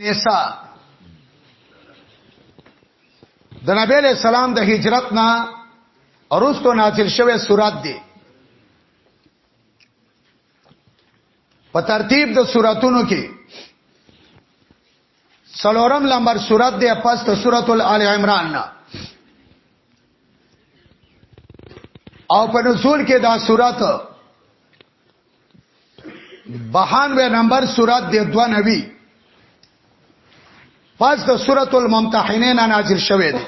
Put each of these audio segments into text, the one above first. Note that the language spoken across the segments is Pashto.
نساء د نبی له سلام د هجرت نه ارستو نازل شوه سورات دی په ترتیب د سوراتونو کې سلورم لمبر سورات دی پس د سورۃ ال عمران نه او په نزول کې دا سورات بهان به نمبر سورات دی 92 پس د سورۃ الممتحنه نه نازل شوه دی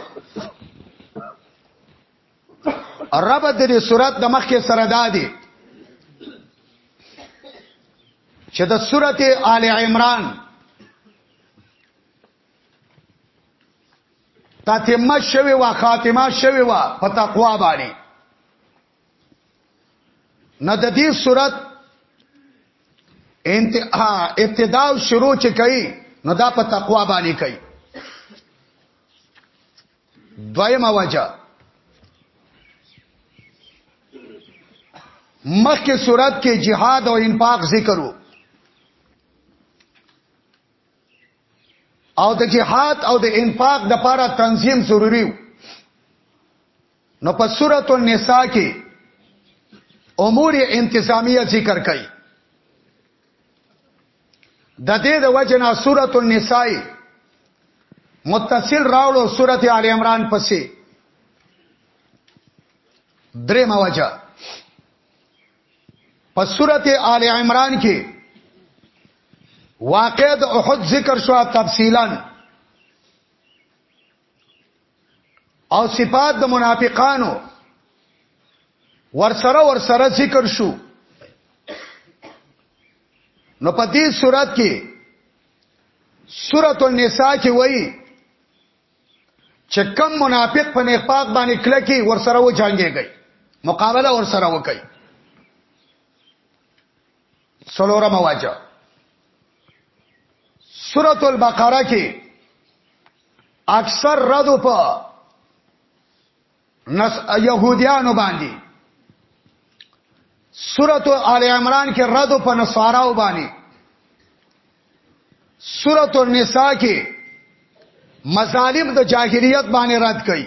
رب د دې سورات د مخکې سره دادی چې د سورت آل عمران تاتمه شوی و خاتمه شوی و په تقوا باندې نه د دې صورت انت ابتدا او شروع چې کوي نو دا په تقوا باندې کوي دویمه وجه مخکې صورت کې جهاد او انفاق ذکر وو او د جهاد او د انفاق د لپاره تنظیم ضروری وو نو په سورۃ النساء کې امور انتظامیه ذکر کړي د دې د وجنا سورۃ النساء متصل راوړو سورۃ آل عمران پسې درې موجه په سورۃ آل عمران کې واقع د احد ذکر شو تفصیلا او صفات د منافقانو ورسره ورسره ذکر شو نو په دې صورت کې سورۃ النساء کې وایي چې کم منافق په نفاق باندې کله کې ورسره و جنگيږي مقابله ورسره وکړي څلورمه وجه سورۃ البقره کې اکثر رد په نس يهوديانو باندې سورۃ آل عمران کې رد په نصاراو باندې سورۃ النساء کې مظالم د جاهلیت باندې رد کړي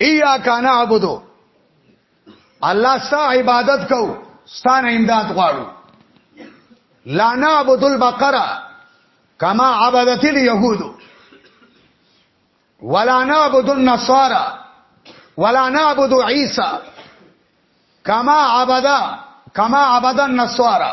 ایاک نعبد الله ستا عبادت کو ستانه امداد غواړو لا نعبد البقره کما عبادت اليهود ولا نعبد النصارى ولا نعبد عيسى کما عبد کما عبد النصارى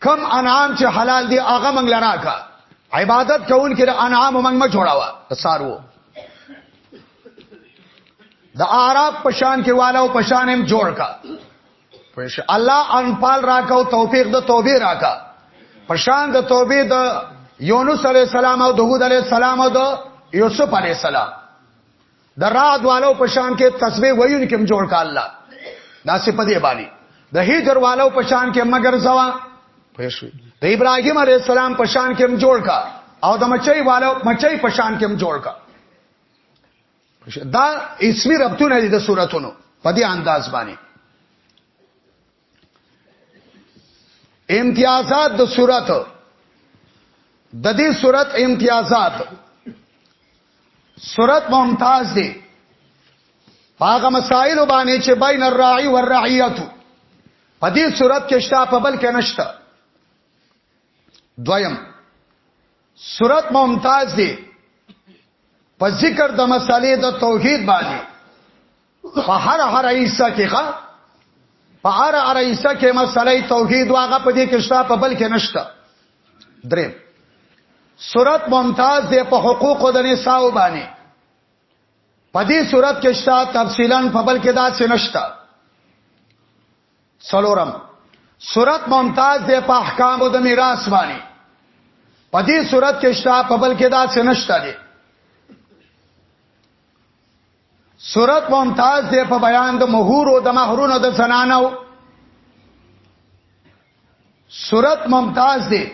کم انعام چې حلال دي هغه موږ لراکا عبادت کوون کې انعام موږ ما جوړاوه سارو د اعراب پشان کې والا او پشان هم جوړ کا پښ الله انفال راکا او توفیق د توبې راکا پشان د توبې د یونس علی السلام او داوود علی السلام او د یوسف علی السلام د رعد والو په شان کې تسبیح ویون کوم جوړ کا الله دا څه پدې باندې د هجر والو په شان کې مگر زوا پېښوي د ابراهیم علی السلام په شان کې هم جوړ کا او د مچي والو مچي په شان کې هم جوړ کا دا اسمی ربطونه دي د صورتونو په دې انداز باندې امتیازات د صورت د دې صورت امتیازات صورت ممتاز دی هغه مسائل باندې چې بین الراعی والرعیت په دې صورت کې شته په بل کې نشته دویم صورت ممتاز دی په ذکر د مسالې د توحید باندې په هر هر ایسه کې ښه په هر هر ایسه کې مسلې توحید واغه په دې کې شته په بل کې نشته درې صورت ممتاز دی په حقوق د نساء باندې په دې صورت کې شته تفصیلا په بل کې دا څه نشته څلورم صورت ممتاز دی په احکام د میراث باندې په دې صورت کې شته په بل کې دا څه نشته دی صورت ممتاز دی په بیان د مهور او د مہرونو د زنانو صورت ممتاز دی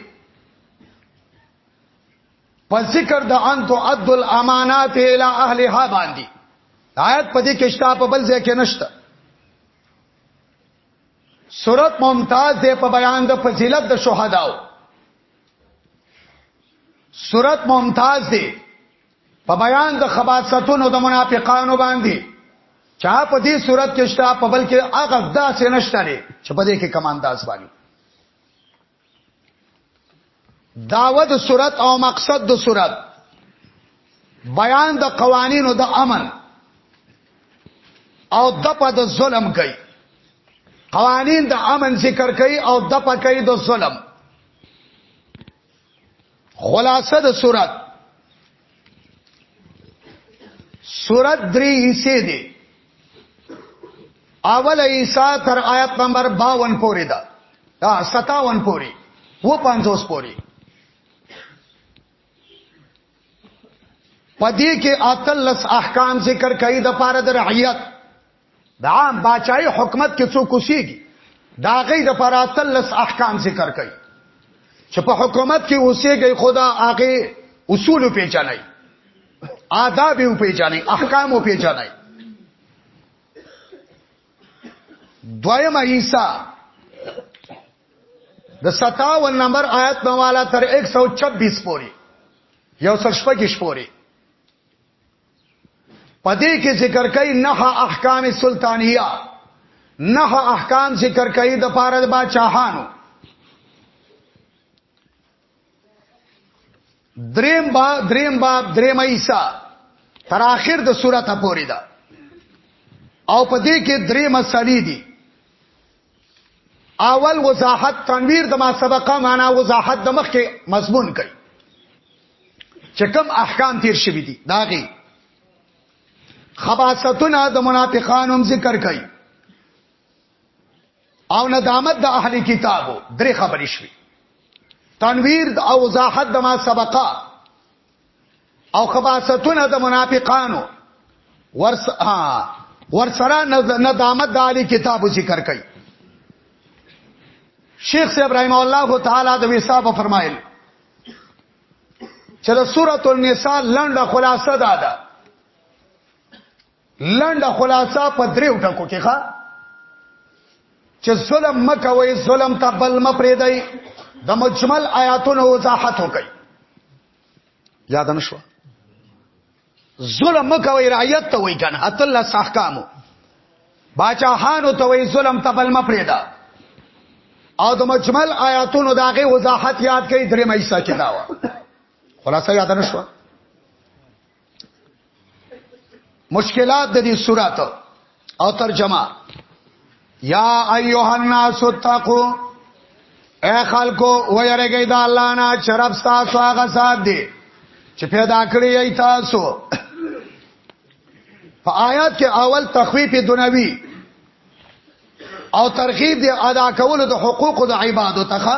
په ذکر د انتو عد الامانات الى اهلها باندې آیت په دې کې شته په بل ځای کې نشته صورت ممتاز دی په بیان د فضیلت د شهداو صورت ممتاز دی په بیان د خباثتونو د منافقانو باندې چا په دې صورت کې شته په بل کې هغه داسې نشته لري چې په دې کې کم انداز باندې داوود صورت او مقصد د صورت بیان د قوانینو د امن او د په د ظلم کوي قوانین د امن ذکر کوي او د په کوي د ظلم خلاصه د صورت صورت درې حصے دي اول عیسی تر آیت نمبر 52 پورې ده 57 پورې و 50 پورې پدې کې اتلس احکام ذکر کړي د پاره د رعیت د عام باچای حکومت کې څوک اوسېږي دا غي د فراتلس احکام ذکر کړي چې په حکومت کې اوسېږي خدا هغه اصول پیژني آداب یې پیژني احکام یې پیژني دویم عیسی د 57 نمبر آیت نواله تر 126 پورې یو سر شپږ پورې پدې کې ذکر کوي نه احکام سلطانیه نه احکام ذکر کوي د پاره د بادشاہانو دریم با دریم باب دریم ایسا تر اخر د سورته پوری ده او پدې کې درې مسلې دي اول وضاحت تنویر د ما سبقه معنا وضاحت د مخ کې مضمون کوي چې کوم احکام تیر شوی دي داغي خباستونه د منافقانو هم ذکر کوي او ندامت د اهل کتابو درې خبرې شوي تنویر او وضاحت د ما سبقه او خباستونه د منافقانو ورس ورسره ندامت د علی کتاب ذکر کړي شیخ صاحب رحم الله تعالی د وساب فرمایل چې د سورۃ النساء لنډه خلاصه ده ده لنډه خلاصه په دریو ټکو کې ښا چې ظلم مکوي ظلم ته بل مپریدای د مجمل آیاتونو وضاحت وکړي یاد نشو ظلم مکوي رعیت ته وای کنه اتل احکامو باچاهانو ته وای ظلم ته بل مپریدا او د مجمل آیاتونو داغه وضاحت یاد کړي درې مېسا کې داوا خلاصه یاد نشو مشکلات د دې سورات او ترجمه یا ایها الناس اتقوا اے خلکو ويرګی د الله نه شرف تاسو هغه سات دی چې پیدا کړی ای تاسو په آیات کې اول تخویف دنوی او ترغیب دی ادا کولو د حقوق د عبادت ته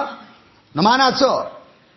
نه معنا څه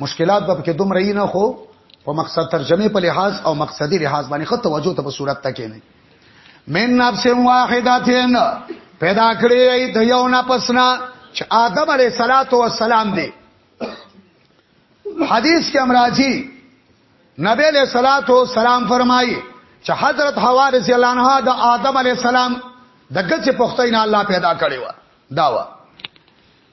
مشکلات به کې دومره نه خو په مقصد ترجمه په لحاظ او مقصدی لحاظ باندې خط توجه ته په صورت تکې نه من نفس واحدتين پیدا کړی د یو نه پسنا چې آدم علیه صلاتو و سلام دی حدیث کې امراضی نبی علیہ الصلوۃ والسلام فرمایي چې حضرت حوا رضی الله عنها د آدم علیه السلام د ګچ پختین الله پیدا کړی و داوا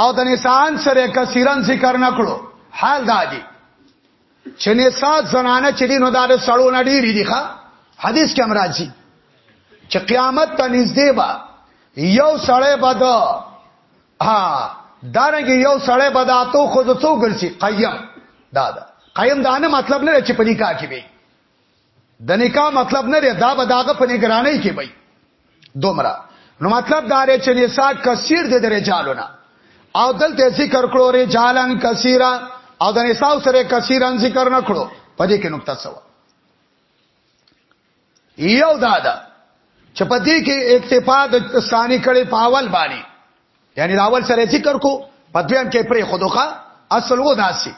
او د نسان سره کثیرن ذکر نکړو حال دادی چې نساء زنانه چې دینو دا د سړو نه ډیری دي ښا حدیث کې امراضی چې قیامت ته نږدې با یو سړی بد ها دارنګ یو سړی بد اتو خود څو ګرځي قیم دا دا قیم دا نه مطلب نه چې په نکاح کې وي د نکاح مطلب نه دی دا به داغه په نگرانۍ کې وي دومره نو مطلب دا دی چې نساء کثیر دي د رجالونه او دلته ذکر کړو رجالن کثیره او د نساء سره کثیرن ذکر نه کړو په دې کې نقطه څه و یو دا ده چې په دې کې اکتفا د ثاني کړي پاول باندې یعنی راول سره ذکر کو په دویم کې پرې خودخه اصل و داسي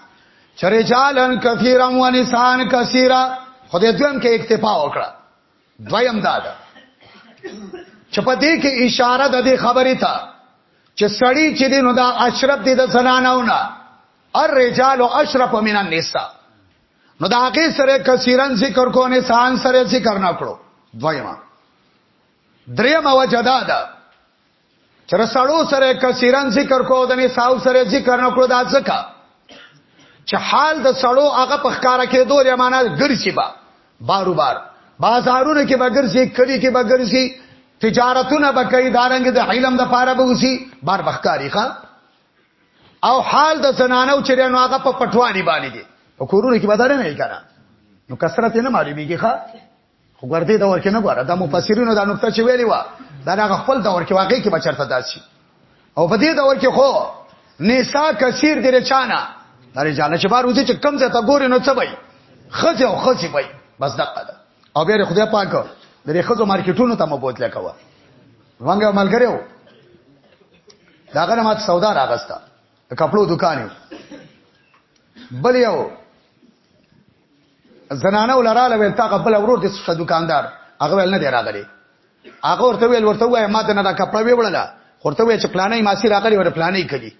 چې رجالن کثیرن و نساء کثیره خدای دویم کې اکتفا وکړه دویم دا ده چې په دې کې اشاره د دې خبرې ته چې سړی چې دینو دا اشرف دي د زنانونه الرجال اشرف من النساء نو دا هغه سره کثیرن ذکر کو نه سان سره ذکر نه کړو دویمه دریمه وجدا ده چر سړو سره کثیرن ذکر کو د نساو سره ذکر نه کړو دا ځکه چې حال د سړو هغه په ښکارا کې دوه یمانه ګرځي با بارو بار بازارونه کې بګرځي کړي کې بګرځي تجارتونه بکې دارنګ د حیلم د پاره به وسی بار بخکاری ښا او حال د زنانو چې نو هغه په پټوانی باندې دي په کورونو کې بدل نه کړه نو کثرت نه معلومیږي ښا خو ګردې د ورکه نه ګوره د مفسرینو دا نقطه چې ویلې و دا هغه خپل د ورکه واقع کې بچرته داسي او په دې د ورکه خو نساء کثیر د رچانا دا رجاله چې بار وځي چې کم ځای ته ګوري نو څه وای خځه او خځه وای بس دقه ده او بیا خدای پاک د دې خځو مارکیټونو ته مبوت لکوا وانګه ملګریو داغه مات سودا راغستا کپلو دکان بل یو زنانه ولراله ویل تا خپل ورور دې څه دکاندار هغه ول نه دی راغلی هغه ورته ویل ورته وای ما ته نه دا کپړه وی وړله ورته وای چې پلانې ما سي راغلی ور پلانې کړي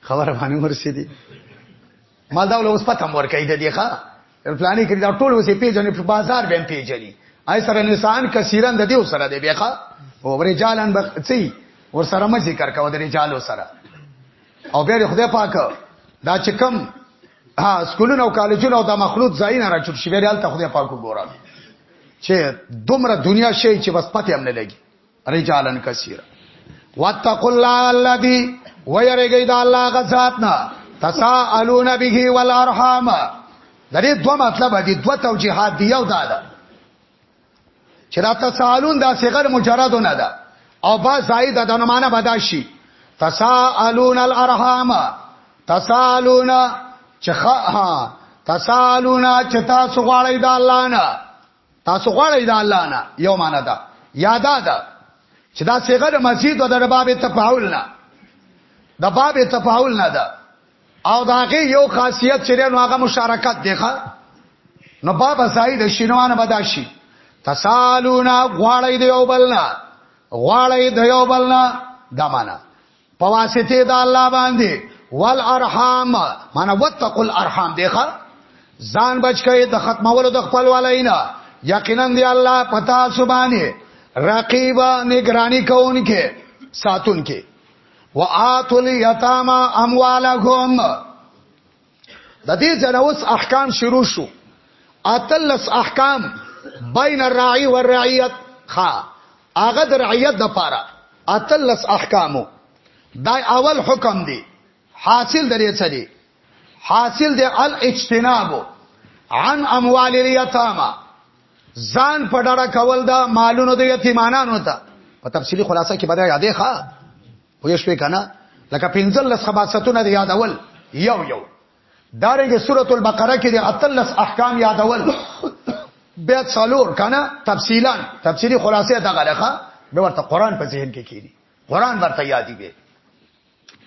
خبره باندې ورسې دي مال دا ول اوس پته مور کوي د دې ښا پلانې کړي دا ټول اوسې پیژنې په بازار به پیژنې آی سره نسان کثیرن د دې سره دی بیاخه او رجالن بخ چی ور سره ما ذکر کاوه د رجالو سره او بیا خدای پاک دا چې کم ها سکولونه او کالجونه او د مخلوط ځای نه راچوب شي بیا ته خدای پاک وګوره چې دومره دنیا شي چې بس پته هم نه لګي رجالن کثیر واتقوا الله الذي ويرګي دا الله غزاتنا تساءلون به والارحام دا دې دوه مطلب دي دوه توجيهات دی یو دا ده چې دا تسالون دا صغر مجرد نه ده او با زائد ده نو معنا بداشي تسالون الارحام تسالون چې ها تسالون چې تاسو غواړئ د الله نه تاسو غواړئ د الله نه یو معنا ده یادا ده چې دا صغر مزید او د باب تفاعل نه د باب تفاعل نه ده او دا هغه یو خاصیت چې نو هغه مشارکت دی ښا نو باب زائد شینوان بداشي تسالونا غواړی دی او بلنا غواړی دی او بلنا دا معنا په واسطه د الله باندې والارحام معنا وتقوا الارحام دی ښا ځان بچ کړئ د ختمولو د خپل ولینا یقینا دی الله پتا سبحانه رقیب نگرانی کوونکې ساتونکې وآتوا اليتامى اموالهم د دې جنوس احکام شروع شو اتلس احکام بین الرعی والرعیت خا هغه د رعیت د پاره اتلس احکامو دا اول حکم دی حاصل درې څه دی حاصل دی الاجتناب عن اموال اليتامى ځان په ډاډه کول دا مالونو د یتیمانانو ته په تفصیلی خلاصه کې بده یادې ښا پوه شوې کنه لکه پنځل لس خباستونه دی یادول یو یو دارنګه سورۃ البقره کې د اتلس احکام یادول بیا څلور کنه تفصیلا تفصیلی خلاصه دا غلخه به ورته قران په ذهن کې کیږي قران ورته یادی به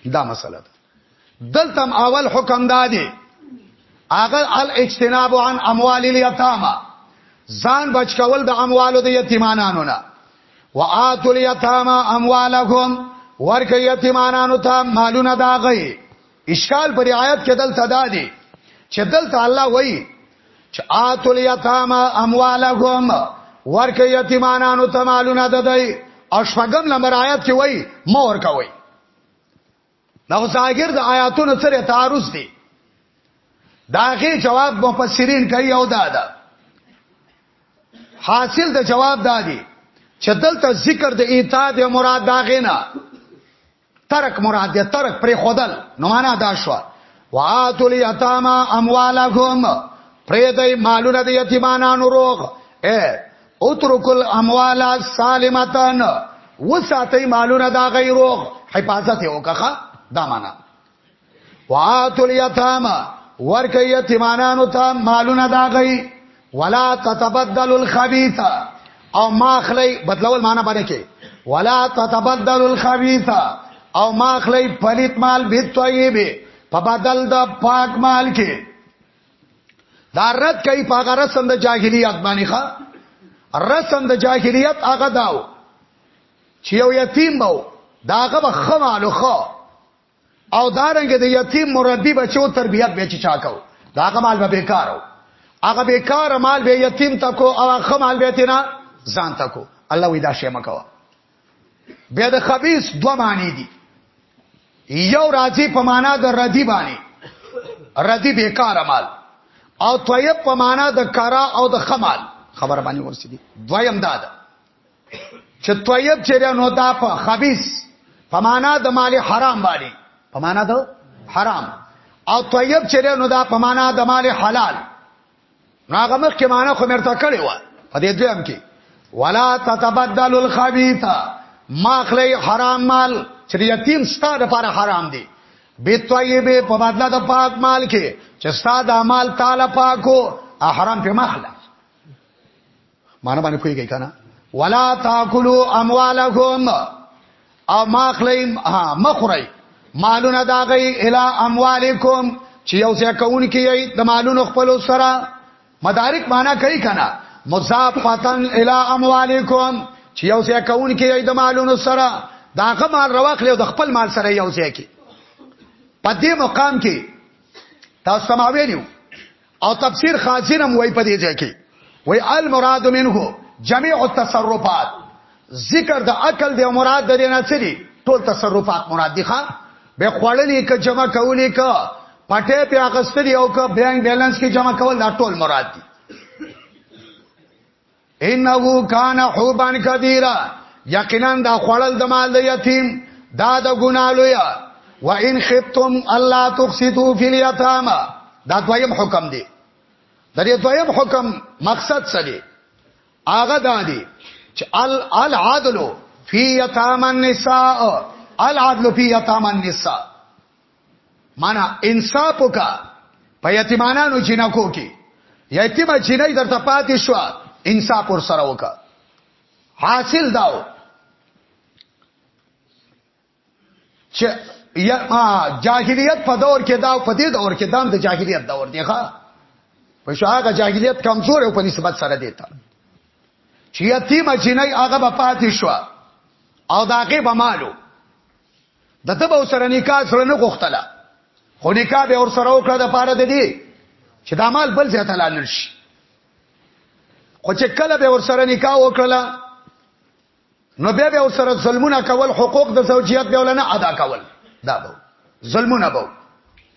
دا مسله ده دلتم اول حکم دادی اغل الاجتناب عن اموال الیتاما ځان بچ کول د اموالو د یتیمانانو نه وآتوا الیتاما اموالهم ورکه یتیمانانو ته مالونه داغی اشکال پر آیات کې دلته دادی چې دلته الله وایي چې آتل یتام اموالهم ورکه یتیمانانو ته مالونه ددای او شپږم نمبر آیات کې وای مور کوي نو ظاهر د آیاتونو سره تعارض دی داغه جواب مفسرین کوي او دا ده حاصل د جواب دادی چې دلته ذکر د ایتاد مراد داغه نه ترک مراد دی ترک پر خودل نو معنا دا شو واتل یتاما اموالهم پرې دای مالونه د یتیمانو روغ اے اترکل اموال سالمتن وساتې مالونه دا غیروغ حفاظت وکخه دا معنا واتو الیتاما ورکه یتیمانانو ته مالونه دا غي ولا تتبدل الخبيث او ما خلی بدلول معنا باندې کې ولا تتبدل الخبيث او ما خلی پلیت مال به طیب په بدل د پاک مال کې دا رد کوي په هغه رسم د جاهلیت باندې ښا رسم د جاهلیت هغه داو چې یو یتیم وو داغه به خمالو خو او دارنګ د یتیم مربي بچو تربیت به چا کو دا هغه مال به بیکارو هغه بیکار مال به یتیم تکو او هغه مال به تینا ځان تکو الله وی دا شی مکو بیا د خبيث دوه معنی دي یو راځي په معنا د ردی باندې ردی بیکار مال او طیب په معنا د کرا او د خمال خبر باندې ورسېدي دویم دا ده چې طیب چیرې نو دا په خبيث په معنا د مال حرام باندې په معنا د حرام او طیب چیرې نو دا په معنا د مال حلال ناغه مخ کې معنا خو مرته کړی و په دې دویم کې ولا تتبدل الخبيث ما خلی حرام مال چې یتیم ستاره لپاره حرام دی به طیب په بدله د پاک مال کې چې ستاد مال تعالی پاکو حرام په مخله معنی باندې پويږي کنه ولا تاكلوا اموالكم او ما خلیم ها مخری مالونه دا غي الا اموالکم چې یو ځای کون کې د مالونو خپل سره مدارک معنا کوي کنه مضافتن الا اموالکم چې یو ځای کون کې د مالونو سره داغه مال رواخلی او د خپل مال سره یو ځای کې په دې مقام کې تاسو سماویلو او تفسیر خازنم وای په دې ځای کې وای المراد منه جميع التصرفات ذکر د عقل دی مراد د نه چری ټول تصرفات مراد دي ښا به خړلې ک جمع کولې ک پټه په اغستري او ک بینک بیلانس کې جمع کول دا ټول مراد دي انه کان حوبا کبیره یقینا دا خوړل د مال د یتیم دا د ګنا لوی و ان خفتم الله تقسطوا فی الیتامى دا دویم حکم دی د دې دویم حکم مقصد څه دی هغه دا دی چې العدل فی یتامى النساء العدل فی یتامى النساء معنا انصاف وکا په یتیمانو جنکو کې یتیمه جنۍ درته پاتې شو انصاف ور سره وکا حاصل داو چې یا جاهلیت په دور کې دا په دې دور کې دام د جاهلیت دور دی ښا په شاګه جاهلیت کمزور او په نسبت سره دیتا چې یتیمه جنۍ هغه په پاتې شو او داګه به مالو د تبه او سره نکاح سره نه غوښتله خو نکاح به اور سره وکړه د پاره د دې چې دا مال بل ځای ته لاړ شي خو چې کله به اور سره نکاح وکړه نو بیا به اور سره ظلمونه کول حقوق د زوجیت به ولنه ادا کول دا به ظلمونه به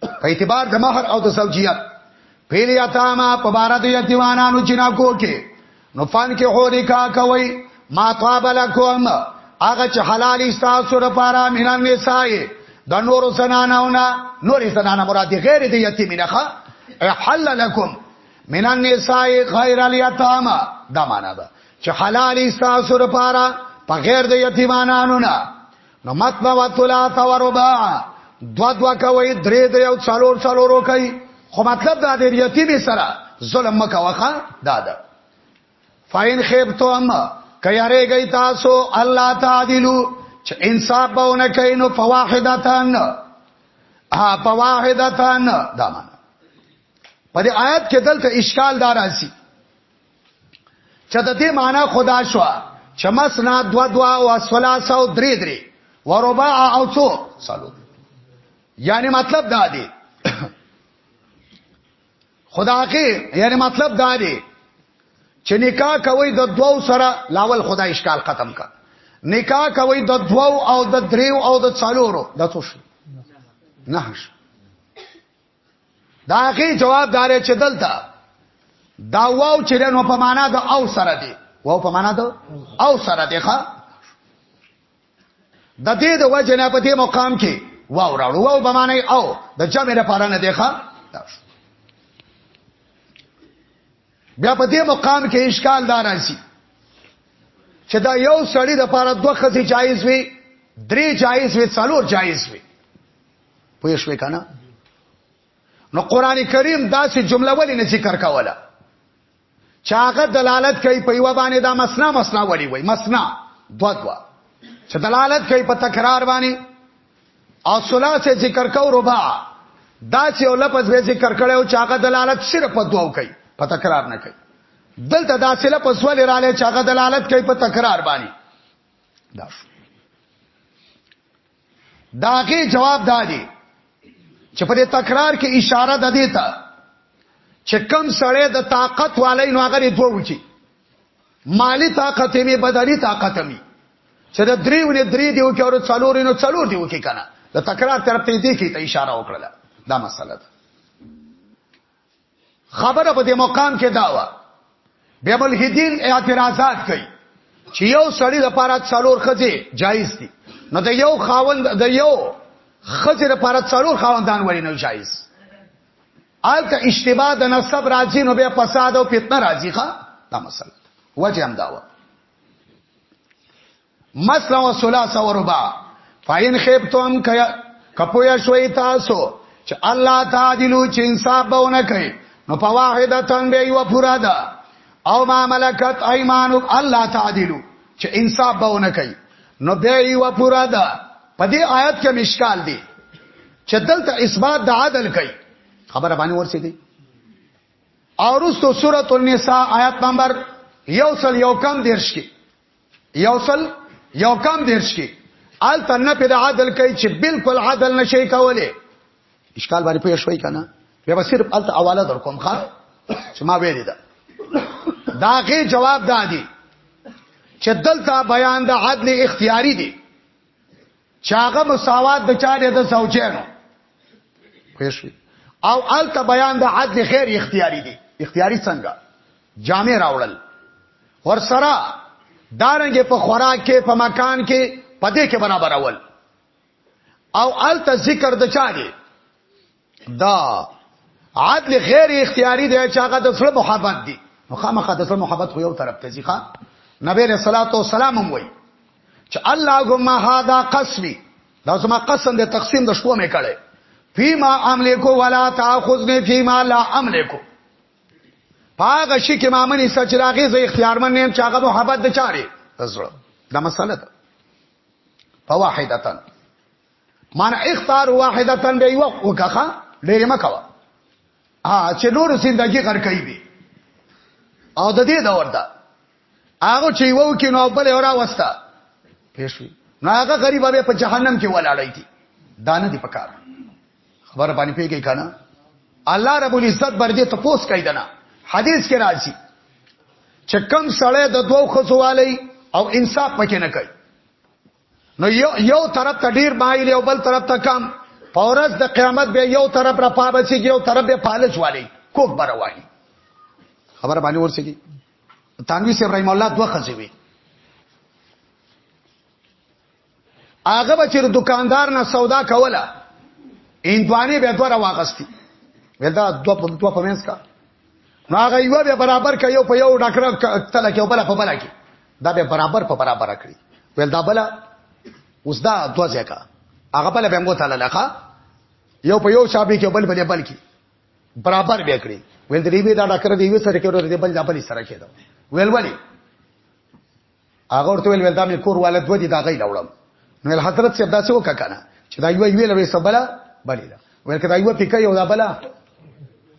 په اعتبار د مہر او د زوجیت پیل یتاما په بار د یتیمانو جنا کو کې نو فن کې هو نکا کوي ما طاب لكم هغه چې حلال استاسو لپاره مینان نسای د نورو زنانونه نورې زنانه مراد غیر د یتیمینه حل لكم من النساء غیر الیتاما دا معنا ده چې حلال استاسو لپاره په غیر د یتیمانو نه نو متنا وتلا توربا دوا دوا کوي درې درې او څلور څلور وکي خو مطلب دا دی یتیم سره ظلم مکوخه دادا فاین خیبتم کياره گئی تاسو الله تعالیلو چې انصاف باونه کوي نو فواحدتان ها فواحدتان دا معنا په دې آیت کې دلته اشکال دار راځي چې د دې معنی خدا شو چې مسنا دوا دوا او ثلاثه او درې درې وربع او څو سالو یعنی مطلب دا دی خدا کې یعنی مطلب دا دی چې نکاح کوي د دوو سره لاول خدا اشکال ختم کا نکاح کوي د دوو او د دریو او د څلورو د څو شو نه شو دا هغه جواب دار چې دلته دا واو چې نو په معنا د او سره دی واو په معنا د او سره دی ښا د دې د وجه نه په دې مقام کې واو راړو واو په معنا او د جمع لپاره نه دی ښا بیا په دې مقام کې اشکال دار راځي چې دا یو سړی د پاره دوه خزي جایز وي درې جایز وي څلور جایز وي پوه شوې کنه نو قران کریم دا چې جمله ولې نه ذکر کوله چاغه دلالت کوي په یو باندې دا مسنا مسنا ولي وای مسنا دوا دوا چې دلالت کوي په تکرار باندې او ثلاثه ذکر کو ربع دا چې یو لفظ به ذکر کړي او چاغه دلالت صرف په دواو کوي په تکرار نه کوي دلته دا چې لفظ ولې را لې چاغه دلالت کوي په تکرار باندې دا شو داغه جواب دادی چې په دې تکرار کې اشاره ده دیتا چې کم سړی د طاقت والای نو هغه دوه وچی مالی طاقت می بدلی طاقت می چې د دریو نه درې دیو کې او څلور نه څلور دیو کې کنه د تکرار طرف ته دې کې ته اشاره وکړه دا مسله ده خبره په دې مقام کې داوا بیا ملحدین اعتراضات کوي چې یو سړی د پاره څلور خځه جایز دي نو د یو خاوند د یو خځه د پاره څلور خاوندان ولې نه جایز آلته اشتباه د نسب راځي نو بیا فساد او فتنه راځي ښا دا مسله وجه هم داوا مثلا وثلاث وربا فاین خیبتم کیا کپویا شوی تاسو چې الله تعالیلو چې انصاف بونه کوي نو په واحده تن به یو پورا ده او ما ملکت ایمانو الله تعالیلو چې انصاف بونه کوي نو به یو پورا ده په دې آیت کې مشکال دی چې دلته اثبات د عدل کوي خبره باندې ورسې دي اورستو سورۃ النساء آیت نمبر یو سل یو کم دیرش کې یوصل یو کم دیرش کې ال تنه په عدل کوي چې بالکل عدل نشي کوله اشکال باندې پوه شوي کنه بیا به صرف ال حواله در کوم ښا چې ما ویل دا داغه جواب دادی چې دلته بیان د عدل اختیاري دی چاغه مساوات د چا د زوجینو پېښوي او الت بیان د عدل خیر اختیاري دي اختیاري څنګه جامع راوړل ور سره دارنګ په خوراک کې په مکان کې پدې کې برابر اول او الت ذکر د چا دی دا عدل غیر اختیاري دی چې هغه د سره محبت دی نو خامخا د سره محبت خو یو طرف ته ځي نبی رسول الله سلام هم وایي چې اللهم هذا قسمي دا زما قسم د تقسیم د شپو مې کړي فيما املكو ولا تاخذني فيما لا املكو پاګه شي کې مامني سچ راغې زه اختیار من نیم چې هغه محبت د چاري زړه دا مسله ده فواحدتن مان اختار واحده تن دی وخت وکخه ډېر مکوا ا چې نور زندگی غر کوي به او د دې دور دا هغه چې وو کې نو بل اورا وستا پېښوي نو هغه غریب به په جهنم کې ولاړی دي دانه دی پکار خبر باندې پیږي کنه الله رب العزت برجه تپوس کوي دنا حدیث کې راځي چې کم سړی د دوو خزوالي او انصاف پکې نه کوي نو یو یو طرف ته ډیر مایل یو بل طرف ته کم پورز د قیامت به یو طرف را پابه شي یو طرف به پالش والی کوک برواني خبر باندې ورسېږي تانوی سی ابراهيم الله دوه خزي وي هغه به چې دکاندار نه سودا کوله اندوانه به دوه واغستی ولدا دوه په دوه پمنس کا نو هغه یو به برابر کوي په یو ډاکټر تل کې بل په بل کې دا به برابر په برابر کړی ول دا بل اوس دا دوه ځکه هغه بل به موږ تعالی لخوا یو په یو شابه کې بل بل بل کې برابر به کړی ول دې به دا ډاکټر دی وسره کې ورته بل دا بل سره کېدو ویل ولی هغه ورته ویل دا مې کور والد ودی دا غي لوړم نو حضرت صاحب دا څه وکړه کنه چې دا یو ویل وې سبلا بلی دا ویل کدا یو پکې یو دا بلا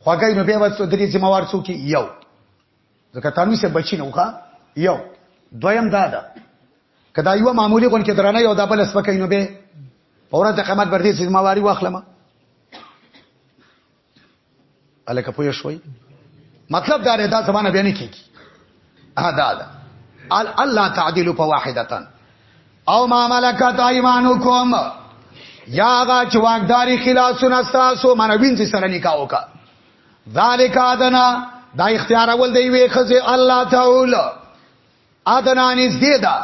خواګای نو به وڅ درې ذمہ وار څوک یو ځکه قانون سه بچی نه وخا یو دویم دا ده کدا یو معمولی غون کې درانه یو دابل سپکې نو به اورات قیمت بر دې ذمہ واری واخلم الکه پوه شوي مطلب دا دا زمانه بیا نه کیږي ها دا دا الله تعدیل په واحدتن او ما ملکت ایمانکم یا غا چواکداری خلاصونه تاسو منوین سره نکاح وکړه ذالک ادنا دا اختیار اول دی وی خزه الله تعالی ادنا نږدې ده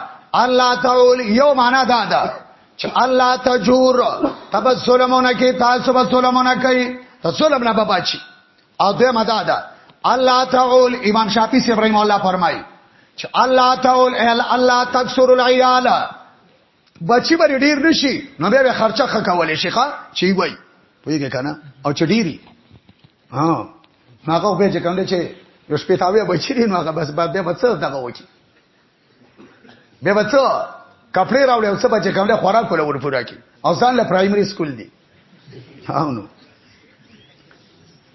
الله تعالی یو معنا دا ده چې الله تجور تب ظلمونه کې تاسو به ظلمونه کوي ته ظلم نه بچي او دې مدا ده الله تعالی امام شافعي سي ابراهيم الله فرمایي چې الله تعالی الله تکسر العيال بچی بری ډیر نشي نو بیا به خرچه خه کولې شي ښا چی وای پوهیږي کنه او چې ډیری ها هغه به چې کوم دی چې یو شپېتاوی بچی دی نو هغه بس به به څه دغه وکی به به څه کپڑے راوړي او څه بچی کوم دی خوراک ولا ور پورا کی او ځان له پرایمري سکول دی هاو نو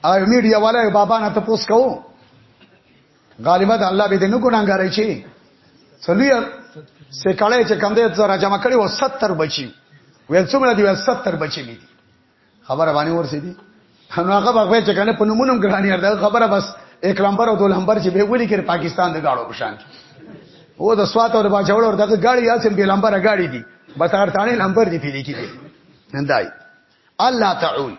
آی میډیا والے بابا نه تاسو کوو غالبا د الله به دې نه ګناګارای چی سلوی سه کړه چې کم دې زرا جمع کړي و 70 بچي ویل څومره دی ویل 70 بچي مې دي خبره باندې ورسې دي نو هغه بغوی چې کنه په نمونم ګرانی ارده خبره بس یک لمبر او دو لمبر چې به ولي کړ پاکستان د گاړو پشان او د سوات او د باجوړ او دغه گاړي یا سم به لمبر گاړي دي بس هر تانه لمبر دي پیلي کیږي نندای الله تعالی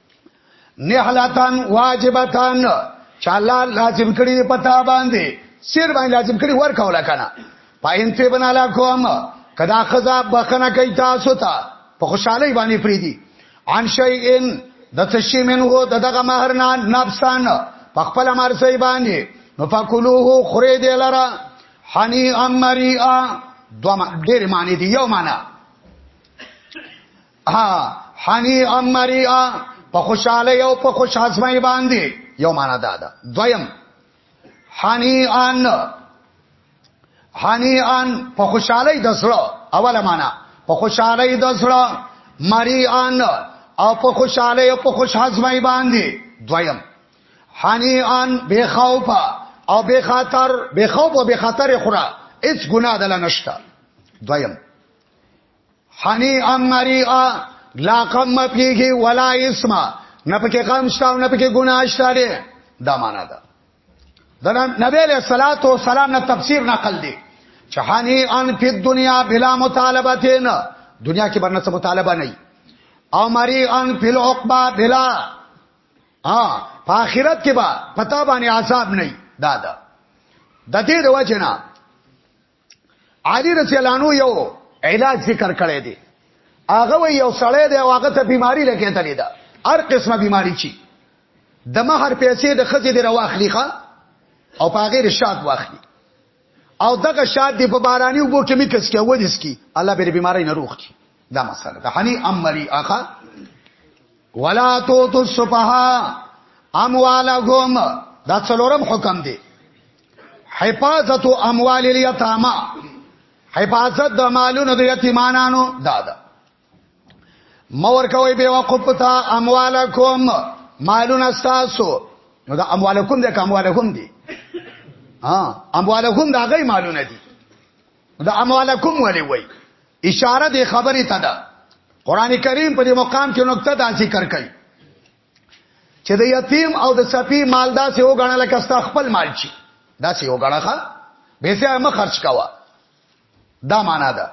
نهلتان واجبتان چې الله لازم کړی دی پتا باندې سیر باندې لازم کړی ور کوله کنه پاین ته بنا لا کوم کدا خزا بخنه کوي تاسو ته په خوشحالي باندې فریدي عن شیئن د تشی منغو دغه مہر نه نفسان په خپل مرسي باندې نو فکلوه خوري دی لرا حنی امریا دوه ډېر معنی دی یو معنی ها حنی امریا په خوشاله یو په خوش ازمای باندې یو معنا دا ده دویم حنی ان حنی ان په خوشاله د سره اوله معنا په خوشاله د سره مری ان او په خوشاله یو په خوش ازمای باندې دویم حنی ان به خوف او به خاطر به خوف او به خاطر خورا هیڅ ګناه دل نشته دویم حنی امریعا لا قم فیه ولا اسم نه پکې قام شته او نه پکې ګناه شته دی دا معنا ده دا نبی علیہ الصلات والسلام نه تفسیر نقل دی چهانی ان فی دنیا بلا مطالبتین دنیا کې باندې څه مطالبه نه او مری ان فی العقبہ بلا ها په آخرت کې با پتا باندې عذاب نه دادا د دې د وجنه علی رضی الله عنه یو علاج ذکر کړی دی هغه یو سړی دی هغه ته بیماری لکه تللی ده هر قسمه بیماری چی د مہر پیسې د خځې د رواخلی ښا او په غیر شاد واخلي او دغه شاد دی په بارانی وبو کې میکس کې ودیس کی الله به بیماری نه روخ کی دا مسله ده حنی امری اخا ولا تو تو سفها اموالهم دا څلورم حکم دی حفاظت اموال الیتاما حفاظت د مالونو د یتیمانانو دادا مور کوي به وقف تا اموالکم مالونه تاسو نو دا اموالکم د اموالکم دي ها اموالکم دا غي مالونه دي دا اموالکم ولي وای اشاره د خبرې ته ده قران کریم په دې مقام کې نقطه دا ذکر کوي چې د یتیم او د سپی مال داسې وګڼه لکه ستا خپل مال چی داسې وګڼه ښا به سه ما خرج کوا دا معنا ده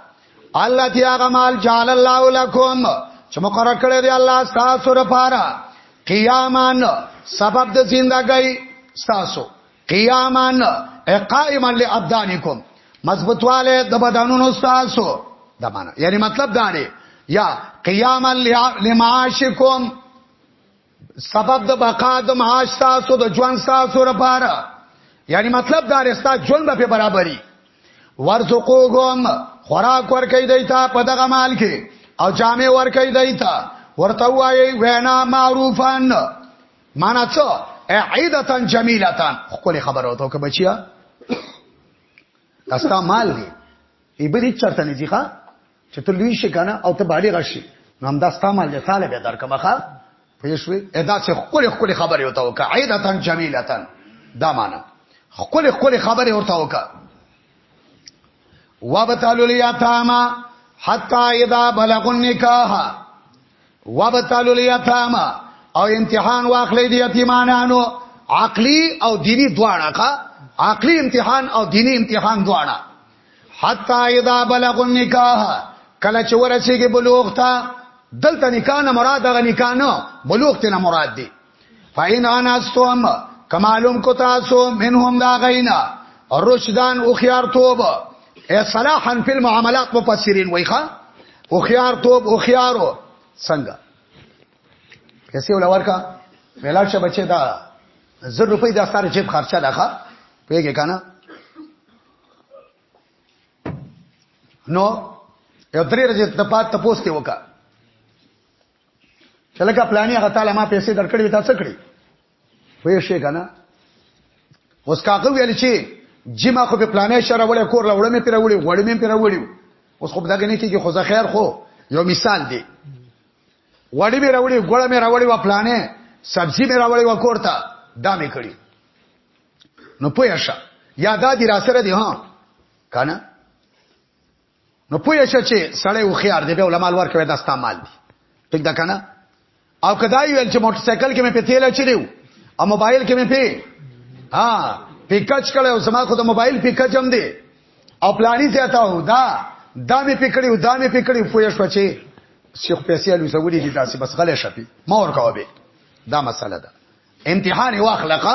الله دی هغه مال جعل الله لكم چې مقرر کړی دی الله تاسو لپاره قیامن سبب د زندګۍ تاسو قیامان قائما لابدانکم مضبوطواله د بدنونو تاسو د معنا یعنی مطلب دا دی یا قیاما لمعاشکم سبب د بقا د معاش تاسو د ژوند تاسو لپاره یعنی مطلب دا رستا ژوند په برابرۍ ورزقوهم خوراک ورکې دی تا په دغه مال کې او جامع ورکې دی تا ورته وایي وینا معروفان معنا څه عیدتن جمیلتن خپل خبره وته که بچیا داستا مال دی ای به دې چرته نه ځخه چې ته لوی شې کنه او ته بالغ شې نو هم داستا مال دې طالب درکمه ښا پېښوي ادا څه خپل خپل خبره وته که عیدتن جمیلتن دا معنا خپل خپل خبره ورته وکړه وابتلوا اليتامى حتا اذا بلغوا النکاح وابتلوا اليتامى او امتحان واخلې دي یتیمانانو عقلی او دینی دواړه کا عقلی امتحان او دینی امتحان دواړه حتا اذا بلغوا النکاح کله چې ورسیږي بلوغ ته دلته نکاح نه مراد غ نکاح نه بلوغ ته نه مراد دي فاین انا استوم کمالم کو تاسو منهم دا غینا رشدان او خيار توب اے صلاحا فی المعاملات مفسرین وایخه او خيار توب او خيارو څنګه کیسه ولور کا ویلار شه بچی دا زر روپۍ د ساره جیب خرچه لخه پیګه کنه نو یو درې ورځې د پات تپوس ته وکړه چې لکه پلاني هغه تعالی ما پیسې درکړې وي تا څه کړې وې شي کنه اوس کاغه ویل چې جما خو په پلانې شره وړې کور لا وړې مې پیره وړې وړې مې پیره وړې اوس خو دغه نه کېږي خو خیر خو یو مثال دی وړې مې راوړې ګوړه مې راوړې و پلانې سبزی مې راوړې و کور ته دا مې کړې نو پوه شه یادا دې را سره دی ها کنه نو پوه شو چې سړی او خيار دی به علماء ور کوي دا استعمال دي ټیک ده کنه او کدا یو چې موټر سایکل کې مې په تیل چریو او موبایل کې مې په ها پیکچ کړه او زما خو د موبایل پیکچ هم دی او پلاني زیاته هو دا دا مې پکړی او دا مې پکړی پوه شو چې شیخ پیسې الو سوړي دي تاسو بس غلې شپې ما ور کوبه دا مسله ده امتحان واخلقه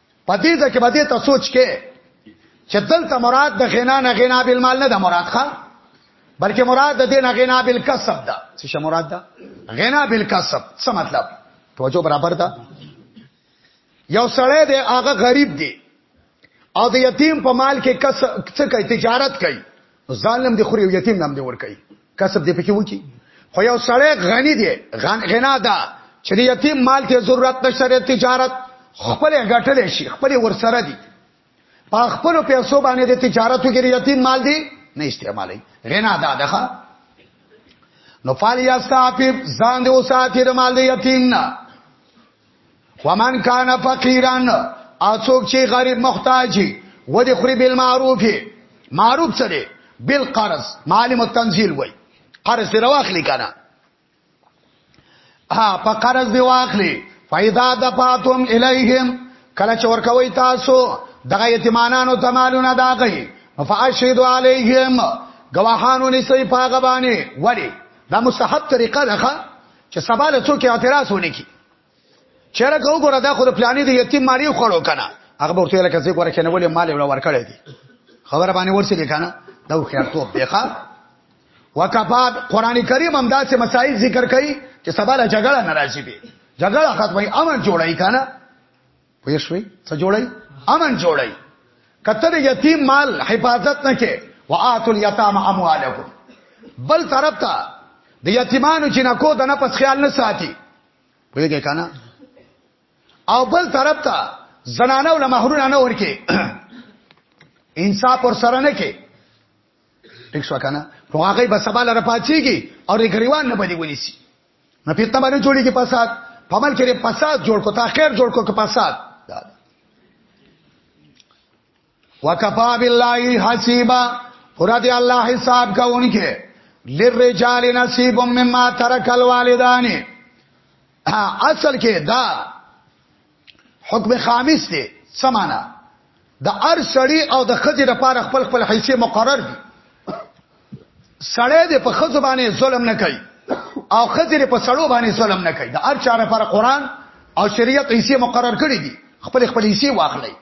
په دې ځکه به دې ته سوچ کې چې دلته مراد د غنا نه غنا بالمال نه د مراد ښه بلکې مراد د دین غنا بالکسب ده څه مراد ده غنا بالکسب څه مطلب توجه برابر ده یو سړی دی هغه غریب دی او د یتیم په مال کې کس څه کوي تجارت کوي ظالم دی خوري یتیم نام دی ور کوي کسب دې پکې وکی خو یو سړی غنی دی غن غنا ده چې یتیم مال ته ضرورت نشته تجارت خپل غټل شي خپل ورسره دي په خپل پیسو باندې د تجارت کې یتیم مال دی نه استعمالي غنا ده ده نو فال یاستعفف ځان دې وساتې د مال دی یتیم نه ومن کان فقیران اڅوک چې غریب محتاج و دي خوري بل معروف معروف څه دی بل قرض معلم التنزيل وای قرض دی واخلي کنه ها په قرض دی واخلي فاذا دفعتم اليهم کله چې ورکوي تاسو دغه یتیمانانو تمالونه داغي فاشهدوا عليهم گواهانو نسی پاغه باندې وړي دا مستحب طریقه ده چې سبا له څوک اعتراض ونه کی چیرې کو ګره دا خو د پلانې د یتیم ماری خوړو کنه هغه ورته لکه څه ګره کنه ولې مال ولا ورکړې دي خبر باندې ورسې کنه دا خو خیر ته پیخه وکفا قران کریم هم دا چې مسائل ذکر کړي چې سبا له جګړه ناراضي به جګړه ختمه امن جوړای کنه پوه شوي څه جوړي امن جوړي کتر یتیم مال حفاظت نه کې وآت الیتام اموالکم بل طرف ته د یتیمانو چې نکو د نه پس خیال نه ساتي پوهیږي کنه او بل طرف ته زنانه ول مہرونه نه ورکي انصاف پر سره نه کې ټیک شو کنه نو هغه به سبا لره پاتېږي او ریګریوان نه بدی ونیسي نه پیتنه باندې جوړی کې فساد په عمل کې فساد جوړ کو تا خیر جوړ کو کې فساد وکفا بالله حسیبا پورا دی الله حساب کوونکې للرجال نصیب مما ترک الوالدان اصل کې دا حکم خامس دی سمانا د ار سړی او د خځې لپاره خپل خپل حیثیت مقرر دي سړی د په خځو باندې ظلم نه کوي او خځې په سړو باندې ظلم نه کوي د ار چاره لپاره قران او شریعت حیثیت مقرر کړی دي خپل خپل حیثیت واخلي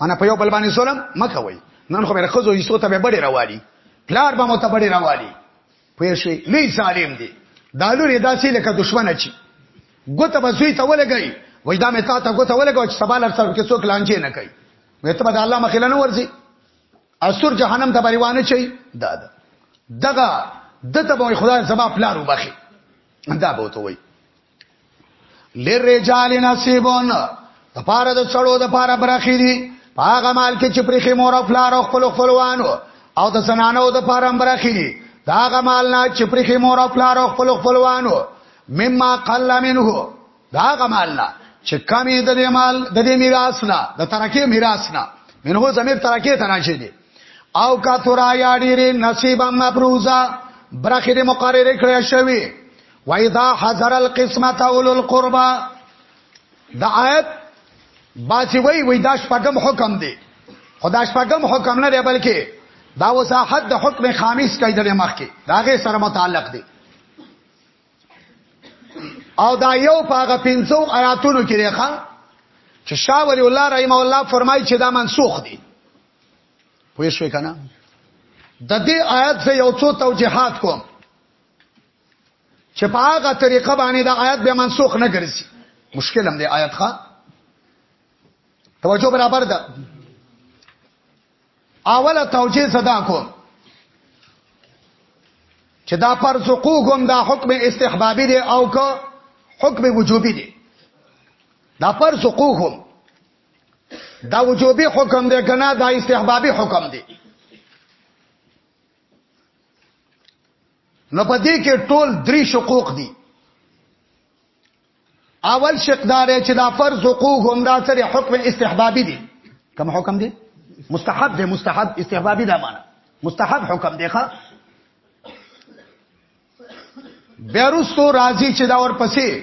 انا په یو بل باندې ظلم مکوي نن خو مې خځو حیثیت ته به ډېر راوالي پلار به مو ته ډېر راوالي پوه شئ لوی ظالم دی دا لورې داسې لکه دشمنه چی ګوته به زوی ته ولګي وای دا مې تا ته ګوته ولګو چې سبا لر سره کې څوک لانجې نه کوي وې ته به د الله مخې نه ورځي اسور جهنم ته بریوانه چي دا دا دغه دته به خدای زما پلار وبخي دا به ته وای لرجال نصیبون د پاره د سړو د پاره برخې دي هغه مال کې چې پرې مور او پلار او خپل خپلوانو او د زنانو د پاره برخې دي دا هغه مال نه چې پرې مور او پلار او خپل خپلوانو مما قل منه دا هغه مال نه چې کمی د دې مال د دې میراث نه د ترکه میراث نه منه زمير ترکه تناشې دي او کا تورا یا ډیره نصیب مفروزه برخې مقرره کړې شوی وَإِذَا حَضَرَ الْقِسْمَةَ أُولُو الْقُرْبَى د آیت باسی وی وی دا شپږم حکم دی خدا شپږم حکم نه دی بلکې دا وضاحت د حکم خامس کوي د مخکې داغه سره متعلق دی او دا یو پاغه پنځو آیاتونو کې دی ښا چې شاه ولی الله رحم الله فرمایي چې دا منسوخ دي پوه شو کنه د دې آیات زه یو څو توجيهات کوم چې په هغه طریقه باندې د آیات به منسوخ نه ګرځي مشکل هم دی آیات ښا توجه برابر ده اوله توجیه صدا کو چې دا فرض حقوقم دا حکم استحبابي دی او که حکم وجوبي دی دا فرض حقوقم دا وجوبي حکم دی کنه دا استحبابي حکم دی نو په دې کې ټول درې شقوق دي اول شق دار چې دا فرض حقوق هم دا سره حکم استحبابي دي کوم حکم دي مستحب دي مستحب استحبابي دا معنا مستحب حکم دی ښا بیرستو راضی چې دا ور پسې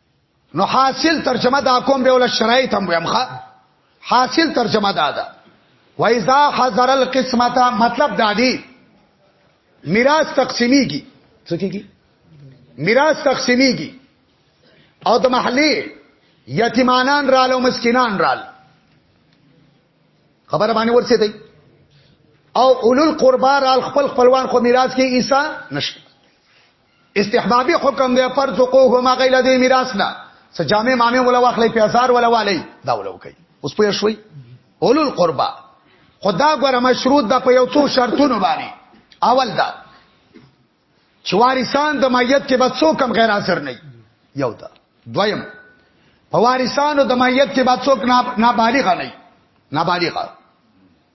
نو حاصل ترجمه دا کوم به ول شرایط هم ویم ښا حاصل ترجمه دا ده وایذا حضر القسمت مطلب دا دی میراث تقسیمیږي څه کیږي میراث تقسیمیږي او د محلي یتیمانان رال او مسکینان رال خبره باندې ورسې دی او اولل قربا رال خپل خپلوان خو میراث کې عیسی نشته استحبابي حکم دی پر ذقوه ما غیله دی میراث نه څه جامع مامې ولا واخلې پیازار ولا والي دا ولو کوي اوس په شوي اولو القربا خدا غره مشروط د په یو څو شرطونو باندې اول دا چې وارثان د مایت کې به څوک هم غیر حاضر نه یو دا دویم په وارثانو د مایت کې به څوک نابالغ نه نابالغ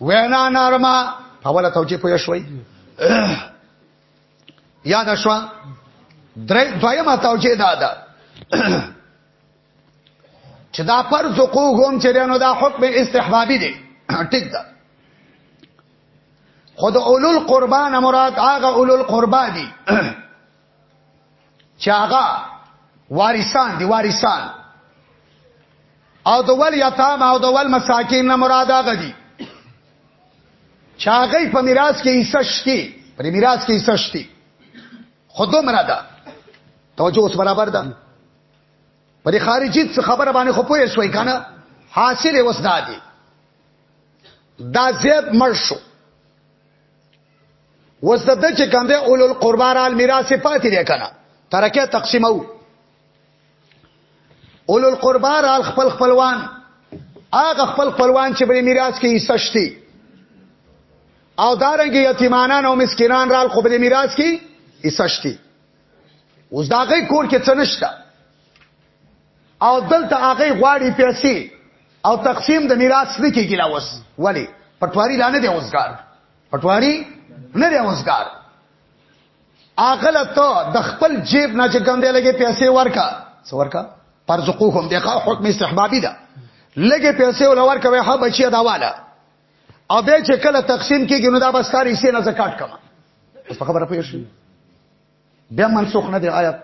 وینا نرمه په ولا توجیه پوه شوي یاد شو درې دویمه توجیه دا ده چې دا فرض کو هم چې نو دا حکم استحبابي دی ټیک ده خود اولو القربان مراد هغه اولو القربا دي چې هغه وارثان دی وارثان او د ول یتام او د ول مساکین نه مراد هغه دي چاغې په میراث کې حصہ شته په میراث کې حصہ شته خودو مراده توجه اوس برابر ده په دې خارجي څه خبره باندې خو پوهې شوې کنه حاصل اوس دادي دا زیب مړ شو وسته چې کوم دی اولو القربان ال میراث پاتې دی کنه ترکه تقسیمو اولو القربان ال خپل خپلوان هغه خپل خپلوان چې بری میراث کې حصہ شتي او دارنګ یتیمانان او مسکینان رال خو بری میراث کې حصہ شتي اوس دا غي کور کې څه نشته او دلته هغه غواړي پیسې او تقسیم د میراث نه کیږي لا اوس ولی پټواری لانه دی اوسګار پټواری نه دی اوسګار اغله ته د خپل جیب نه چې کم دی لګي پیسې ورکا څو ورکا پرزقوهم دغه حکم استحبابي ده لګي پیسې ول ورکا وه ها بچي دا والا او به چې کله تقسیم کیږي نو دا بس کاری سي نه زکات کما اوس په خبره پوه شئ بیا منسوخ نه دی آیات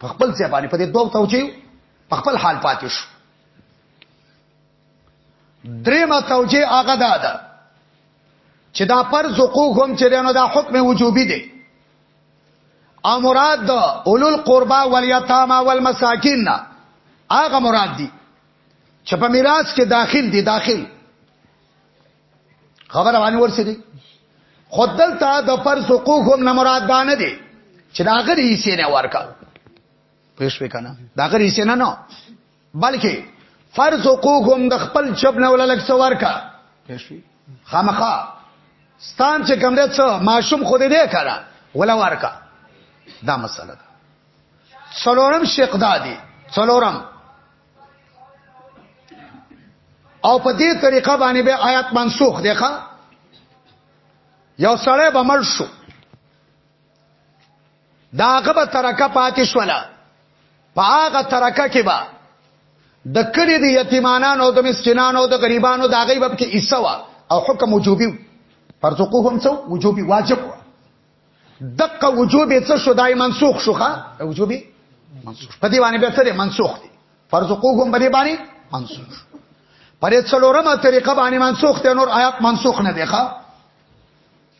په خپل ځای باندې په دې دوه توجیه په خپل حال پاتې شو درېمه توجیه هغه ده ده چې دا فرض حقوق هم چې نو دا حکم وجوبي دی او مراد د اولل قربا والیتاما والمساکین نه هغه مراد دي چې په میراث کې داخل دي داخل خبره باندې ورسېږي خود دلته د فرض حقوق هم نه مراد دانه دي چې دا غری یې نه ورکړ پېښ وکنه دا غری سینه نه بلکې فرض حقوقهم د خپل جب نه وللک څور کا پېښ وی خامخا ستان چې کوم دې څو ماشوم خو دې دې کړه ولا ورکا دا مسله ده څلورم شق دادی څلورم او په دې طریقه باندې به آیات منسوخ دی ښا یو سړی به مړ شو دا هغه به ترکه پاتې شوله په هغه ترکه کې به د کلی د یتیمانانو د مسکینانو د غریبانو د هغه به کې حصہ وا او حکم وجوبي پرتقو هم څو وجوبي واجب وا دقه وجوبي څه شو دای منسوخ شوخه وجوبي منسوخ په دې باندې به څه منسوخ دي فرزقو هم په دې باندې منسوخ پرې څلورمه طریقه باندې منسوخ دي نور آیات منسوخ نه دي ښا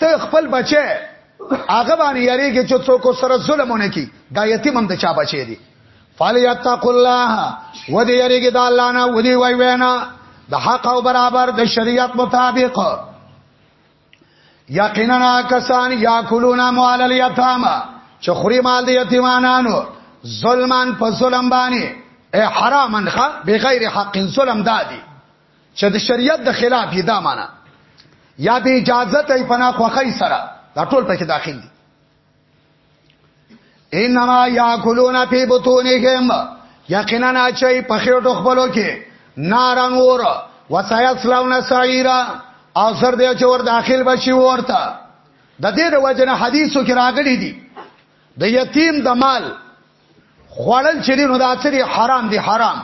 ته خپل بچي هغه باندې یریږي چې څوک سره ظلمونه کوي دا یتیم هم د چا بچي دي فلیتق الله ودی یریږي د الله نه ودی وای وینا د حق او برابر د شریعت مطابق یقینا کسان یاکلون اموال الیتاما چې خوري مال د یتیمانانو ظلمان په ظلم باندې حرامن خ بغیر حق ظلم دادی چې د شریعت د خلاف یې دا معنا یا به اجازه ته پنا خوخی سره دا ټول پکې داخل دي انما یاکلون فی بطونهم یقینا اچي په خېټو خپلو کې نارن ور وسایصلون سعیرا او سر دې چې ور داخل بشي ورته د دې د وجنه حدیثو کې راغلي دي د یتیم د مال خوړل چې نو د اثر حرام دي حرام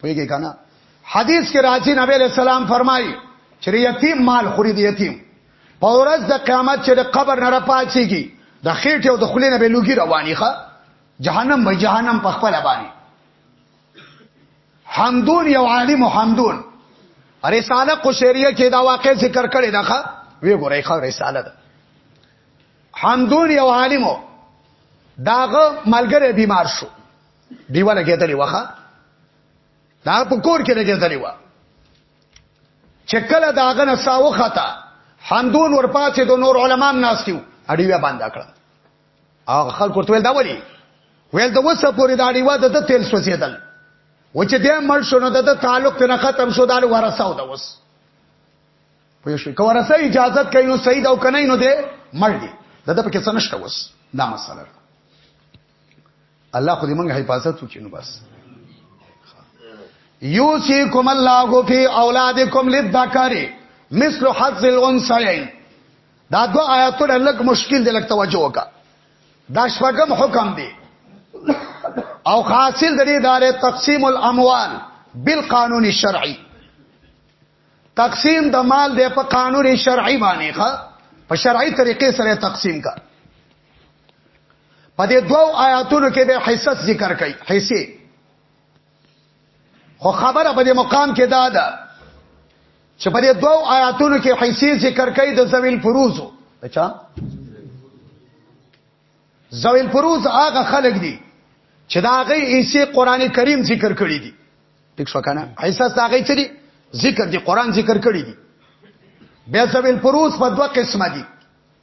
پوهیږي کنه حدیث کې راځي نبی له سلام فرمایي چې یتیم مال خوري دی یتیم په ورځ د قیامت چې د قبر نه راپاتېږي د خېټې او د خلې نه به لوګي رواني ښه جهنم به جهنم په خپل باندې حمدون یو عالم حمدون رساله قشیریه کې دا واقع ذکر کړی دا ښه وی ګورې ښه رساله ده حمدون یو عالم داغه ملګری بیمار شو دیوه لګېدلې وخه دا په کور کې لګېدلې و چې کله دا غنه ساو خطا حمدون ورپاتې د نور علما ناستیو اړیوه باندې کړ هغه خلک ورته ویل دا ولی ویل دا وسه پوری دا اړیوه د تیل سوځیدل و چې دې مړ شونه د تعلق ته ختم شو دا ورساو دا وس پوه شو که ورسه اجازه کوي نو صحیح دا کنه نو دې مړ دی دا په کې څه نشته وس دا مسله الله خو دې موږ حفاظت وکړي نو بس یوسیکم الله فی اولادکم للذکر مثل حظ الانثیین دا دو آیاتونه لږ مشکل دي لږ توجه وکړه دا شپږم حکم دی او حاصل د دې دار تقسیم الاموال بالقانون الشرعي تقسیم د مال د په قانون شرعي باندې ښه په شرعي طریقې سره تقسیم کا په دې دوو آیاتونو کې به حصص ذکر کړي حصے خو خبره په دې مقام کې دا ده چې په دې دوو آیاتونو کې حصے ذکر کړي د زویل فروزو اچھا زویل فروز هغه خلک دي چې دا غي ایسه قران کریم ذکر کړی دي ټیک شو کنه احساس دا غي چې دي ذکر دي قران ذکر کړی دي بیا زویل فروز په دوه قسمه دي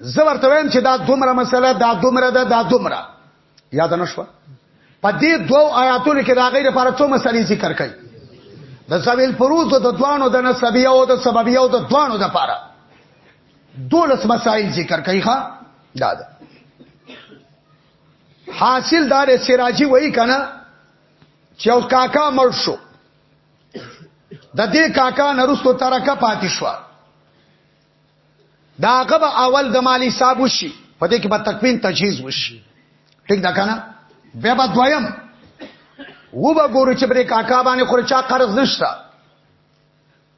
زه ورته وایم چې دا دومره مسله دا دومره ده دا دومره یاد نه شو په دې دوو آیاتونو کې دا غیر لپاره څو مسلې ذکر کړي د سویل فروز د دوانو د نسبیه او د سببیه او د دوانو د لپاره دولس مسائل ذکر کړي ښا دا ده حاصل دار سراجی وای کنه چې او کاکا مړ شو د دې کاکا نرستو ترکه پاتې شو دا هغه به اول د مالی صاحب وشي په دې کې به تکوین تجهیز وشي ټیک دا کنه بیا به دویم و به ګورو چې بری کاکا باندې خو چا قرض نشته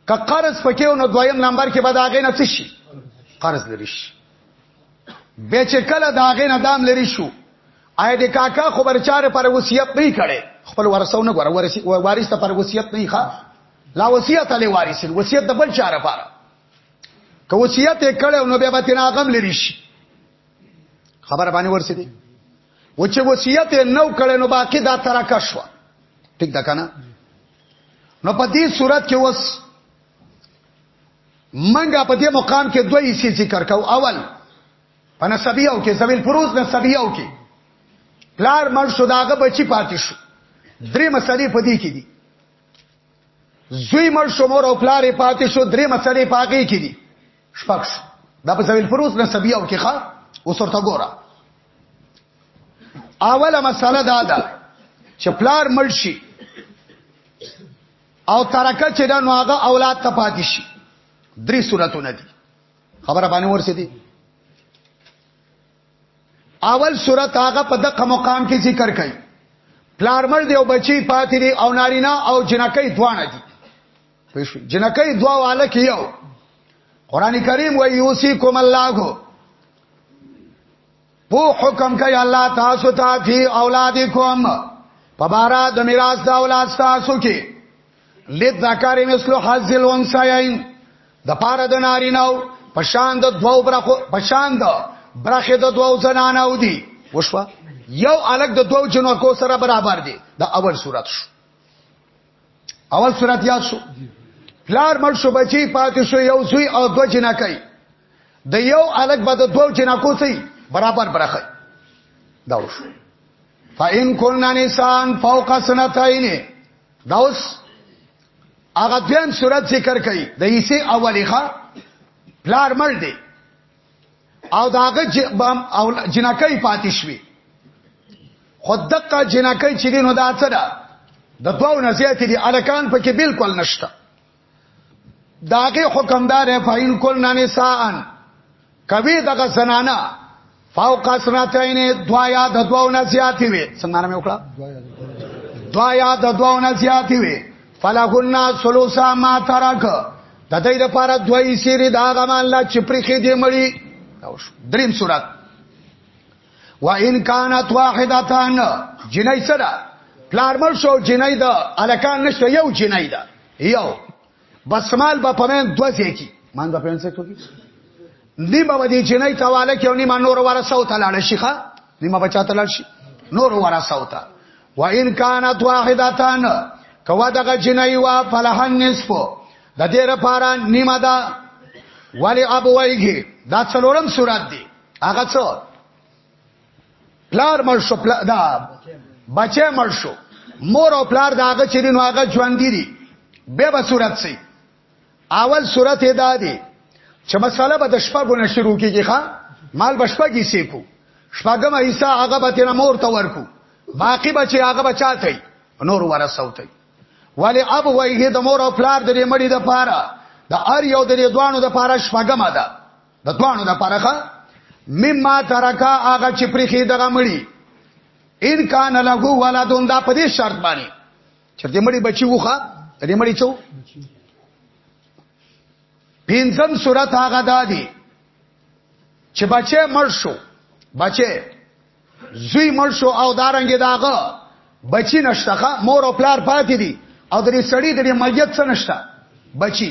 که قرض پکې نو دویم نمبر کې به دا غې نه څه شي قرض لري شي به چې کله دا غې نه دام لري شو آی دې کاکا خو برچاره پر وصیت نه کړي خپل ورسونه غره ورسی وارث ته پر وصیت نه ښه لا وصیت علی وارث وصیت د بل چاره پاره که وصیت یې کړو نو بیا به تینا غم لري شي خبر باندې ورسېدي و چې وصیت یې نو کړو نو باقی دا ترکه شو ټیک ده کنه نو په دې صورت کې وس منګه په دې مقام کې دوه حصے ذکر کو اول په نسبیو کې زویل فروز نسبیو کې پلار مړ شو داغه بچی پاتې شو درې مسلې په دې کې دي زوی مر شمور او پلار پاتې شو درې مسلې پاګې کې دي شپږ دا په ځویل فروز نه سبیا او کې ښا اوس ورته ګوره اوله مسله دا ده چې پلار مړ شي او ترکه چې دا نو هغه اولاد ته پاتې شي درې صورتونه دي خبره باندې ورسې دي اول صورت هغه په دغه مقام کې ذکر کړي پلارمل دی او بچی پاتې دی او نارینا او جنکې دوانه دي پښ جنکې دوا والا کیو قران کریم و یوسیکم الله په حکم کوي الله تاسو ته فی اولادکم په بارا د میراث د اولاد تاسو کې لذکر مثل حظ الانثیین د پاره د نارینو پشان د دوو برخو پشان د برخه د دوو زنانو دی وشو یو الګ د دوو جنو کو سره برابر دی د اول صورت شو اول صورت یاد شو پلار مړ شو بچی پاتې شو یو زوی او دو جنا کوي د یو الګ به د دوو جنا کو سي برابر برخه دا وشو فإن كنا نسان فوق سنتين دا اوس هغه دویم صورت ذکر کړي د عیسی اولی ښا پلار مړ دی او داغه جنکای پاتې شوی خود دقه جنکای چې دینو دا څه ده د دوو نزیات دي الکان پکې بالکل نشته داغه حکمدار فاین کل نسان کوي دغه زنانا فوق سنتین دوا یا د دواو نه زیاتی وي څنګه نامه وکړه دوا یا د دواو نه زیاتی وي فلهن ثلثا ما ترک د دې لپاره دوی سری دا غمان لا چپری کې دی مړی دریم صورت و ان کانت واحدتان جنای سره پلار مل شو جنای دا الکان نشته یو جنای دا یو بس مال به پمن دوه ځکی مان به پمن څه کوي نیمه به دې جنای تواله کې او نیمه نور ورسو ته لاړ شي ښا نیمه بچا ته لاړ شي نور ورسو ته و ان کانت واحدتان کوا دغه جنای وا فلحن نصف د دې لپاره نیمه دا ولی ابوایږي دا څلورم صورت دی هغه څو پلار مړ شو پلا دا بچه مړ شو مور او پلار دا هغه چې نو هغه ژوند دي به به صورت سي اول صورت ادا دي چې مساله به د شپه غونه شروع کیږي ښا مال بشپه کی سیکو شپږم حصہ هغه به تیر مور ته ورکو باقی بچي هغه بچاته نور ورسوته ولی اب وایه د مور او پلار د مړي د پاره د ار یو د دوانو د پاره شپږم ده د دوانو د پرخه مما ترکا هغه چې پرخي دغه مړي ان کان له ولدون دا په دې شرط باندې چې دې مړي بچي وخه دې مړي چو پینځم صورت هغه دادی چې بچي مړ شو بچي زوی مړ شو او دارنګ داغه بچی نشته مور او پلار پاتې دي او درې سړی درې میت څه نشته بچی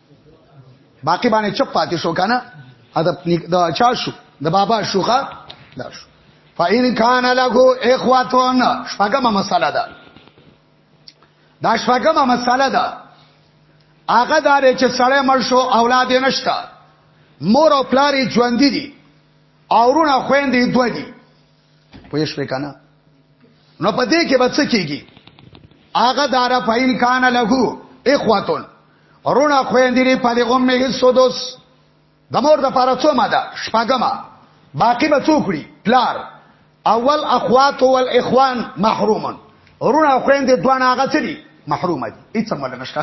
باقی باندې چپ پاتې شو کنه دا چا شو د بابا شوخه دا شو فإن كان له اخواتون شپږمه مسله ده دا شپږمه مسله ده هغه دار چې سړی مړ شو اولاد نشته مور او پلار ژوند دي او ورونه خويندې دوه دي پوه شوې کنه نو په دې کې بچ کیږي هغه دارا فین کان له اخواتون رونا خويندې په دې غمه حصو دوس د مور د پاره څو ماده شپګما باقی به څوکړي پلار اول اخوات او الاخوان محرومن رونا خويندې دوه هغه چي محرومه دي هیڅ مل نشته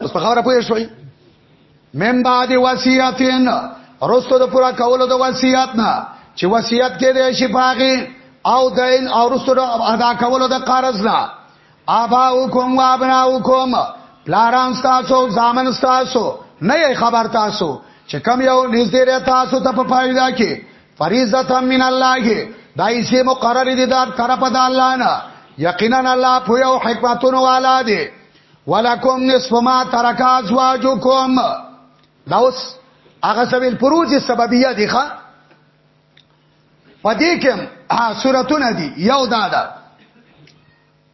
اوس په خبره پوه شوي من بعد وصیتین رستو د پورا کولو د وصیت نه چې وصیت کې دی شي پاغي او دین او رستو د ادا کولو د قرض نه اباؤکم و ابناؤکم پلاران تاسو زامن تاسو نه خبر تاسو چې کم یو نږدې تاسو ته په پایدا کې فریضه من الله دا یې مقرر دي دا طرف د الله نه یقینا الله په یو حکمتونو والا دی ولکم نصف ما ترک ازواجکم دا اوس هغه سبیل پروج سببیه دی ښا پدې کې ها صورتونه دي یو دا ده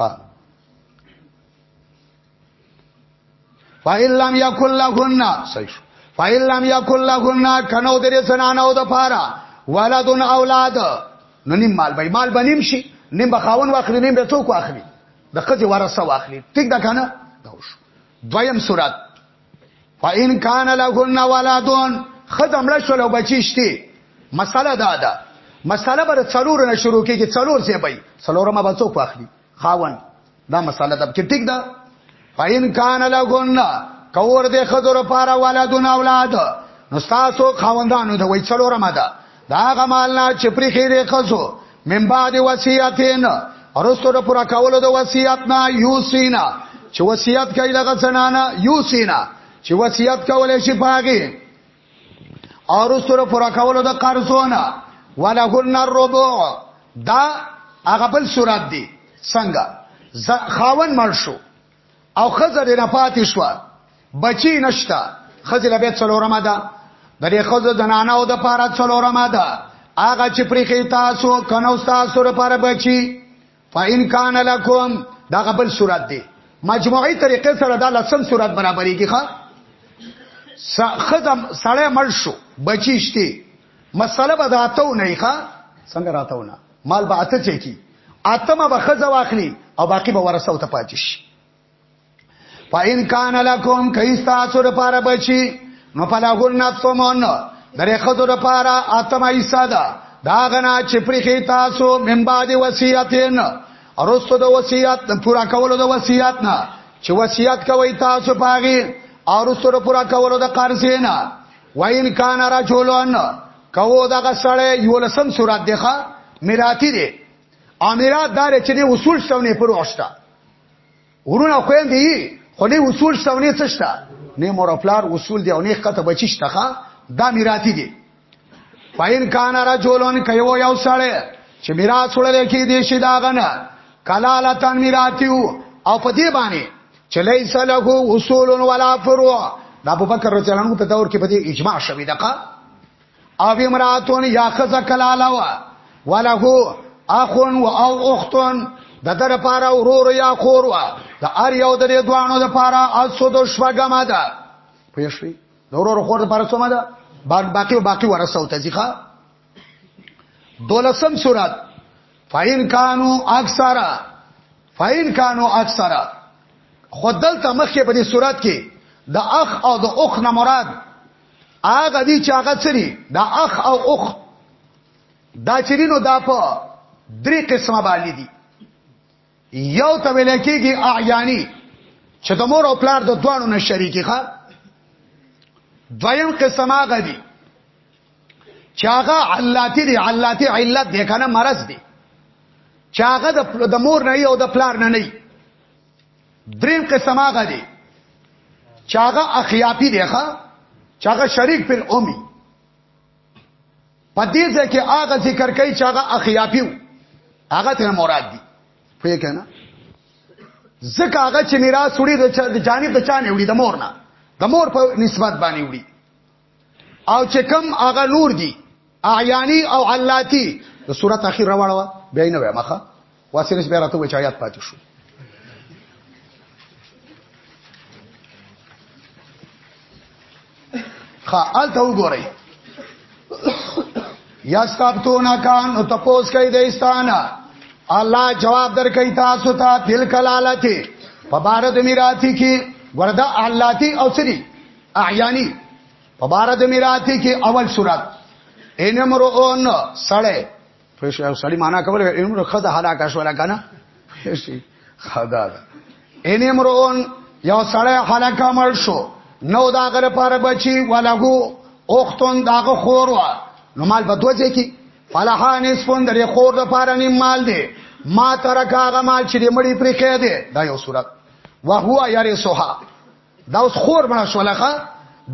ها فإن لم يكن لهن صحیح فإن لم يكن لهن کنو درې زنانو د پاره ولد اولاد نو نیم مال به مال بنیم شي نیم بخاون واخلي نیم به څوک واخلي د قضې ورثه واخلي ټیک ده کنه دا وشو دویم صورت فإن كان لهن ولد خدمړه شلو بچیشتي مسله دا ده مسله بر څلور نه شروع کیږي څلور څه پي څلورمه بچو پخلي خاون دا مسله ده چې ټیک ده فإن كان لهن کور دې خدور پارا ولدون اولاد نو تاسو خاوندانو ته وای څلورمه ده دا غمال نه چې پرې کې دې خزو من بعد وصیتین ورستو د پورا کولو د وصیت نه یوسینا چې وصیت کوي لغه زنانا یوسینا چې وصیت کولې شي پاګي او ورستو د پورا کولو د قرضونه ولهن الربع دا هغه بل صورت دی څنګه خاون مړ شو او خزه دې نه پاتې شو بچی نشتا خزه لبه څلورمه ده د دې خزه زنانه او د پاره څلورمه ده هغه چې پرې تاسو کنو تاسو لپاره بچی فإن کان لکم دا قبل صورت دی مجموعی طریقې سره دا لسم صورت برابرېږي ښا خزم سړی مړ شو بچی شته مسله به داتو نه ښا څنګه راتو نه مال به اته چي کی اتمه به خزه واخلي او باقی به ورثه او ته پاتې شي فاین کان لکم کیستا سور پاره بچی نو پلاغون نفسمون درې خزو د پاره اتمه ایسا ده دا غنا چې پرخي تاسو من بعد وصیتین ارستو د وصیت پورا کولو د وصیت نه چې وصیت کوي تاسو پاغي ارستو د پورا کولو د قرض نه وین کان رجلون کوو دغه سړی یو لسم سورات دی ښا میراتی دی امیرات دار چې دی اصول شتونه پر وښتا ورونه خوین دی خو نه اصول شتونه څه شتا نه مور خپلار اصول دی او نه خطه بچی شتا ښا دا میراتی دی فاین کان را جولون کيو یو سړی چې میراث وړل کې دی شي داغنه کلالتان میراتیو او په دې باندې چلی سلغه اصول ولا فروع د ابوبکر رضی الله عنه په دور کې په دې اجماع شوی دغه او امراتون یا خزه کلاله وله اخون و او اختون د در پاره ورور یا خور وا د ار یو د دې دوانو د پاره اسو د شوګما ده پېښوي د ورور خور د پاره سمه ده باقي باقي ورسو ته ځخه دولسم سورات فاین کانو اکثر فاین کانو اکثره خودل ته مخکې په دې صورت کې د اخ او د اخ نه مراد هغه دي چې هغه سری د اخ او اخ دا چرینو دا په درې قسمه باندې دي یو ته ویل کېږي اعیانی چې د مور او پلار د دوانو نه شریکي ښه دویم قسمه غدي چاغه علاتی دی علاتی علت دی کنه مرض دی چاغه د مور نه او د پلار نه نه دریم قسم هغه دی چاغه اخیاپی دی ښا چاغه شریک پر اومی په دې ځکه هغه ذکر کوي چاغه اخیاپیو هغه ته مراد دی پوهه کنه زکه هغه چې میراث وړي د جانب د چانه وړي د مور نه د مور په نسبت باندې وړي او چې کم هغه نور دي اعیانی او علاتی د صورت اخیر راوړوا بیا نه وایم ښه واسرس بیا راته وای چې آیات پاتې شو خال ته وګورئ یا ستابتونا کان نو تپوس کوي د استانا الله جواب درکې تاسو ته تل کلالته په بار د میراثي کې وردا الاتی او سری احیانی په بار د میراتی کې اول صورت ان امرؤن سړی پرش او سړی معنا کوله ان امرؤ خدای هلاک شو لکنه شي خدا ان امرؤن یو سړی هلاک مړ شو نو دا غره پر بچي ولغو اوختون داغه خور وا نو مال په دوه ځای کې فلحان اسفون درې خور د پاره نیم مال دی ما ترکا غمال چې مړی پرې کړی دی دا یو صورت وهو یری سوها دا اوس خور مړه شولخه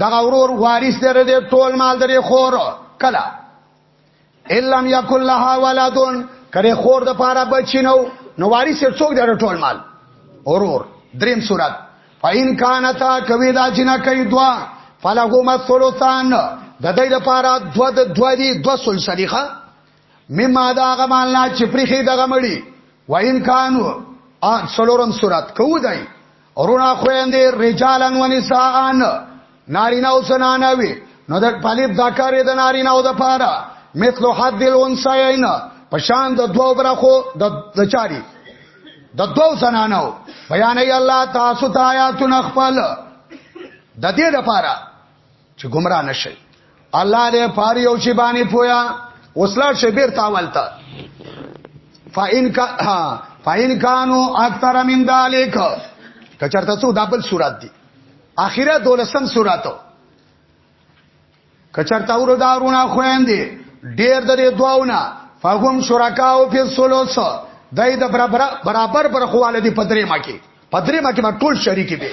دغه ورور وارث دی ردی ټول مال درې خور کلا الم یکل لها ولدون کړي خور د پاره بچی نو نو وارث څوک دی ټول مال ورور دریم صورت فاین کانتا کوي دا جنا کوي دوا فلهما ثلثان د دې لپاره دوا د دوا دی دوا سل شریخه مما دا غمال نه چې پرخي دغه مړي وین کانو ا څلورم صورت کو دی ورونا خويندې رجالن ونساءن نارینه او زنانه وي نو د پالیب ذکر د نارینه او د پاره مثل حد الانثیین پشان د دوو برخو د د چاري د دوو زنانو بیان ای الله تاسو ته آیاتونه خپل د دې لپاره چې گمراه نشي الله دې پاری او شی باندې پویا وسلا شبیر تاولتا فاین کا فاین کانو اکثر من ذالک کچرته څو دابل صورت دي اخیره دولسم صورتو کچرته ورو دارونه خويندې ډېر درې دواونه فهم شرکاو فی الثلث دای د برابر برابر برخواله دی پدری مکی پدری مکی ما ټول شریک دی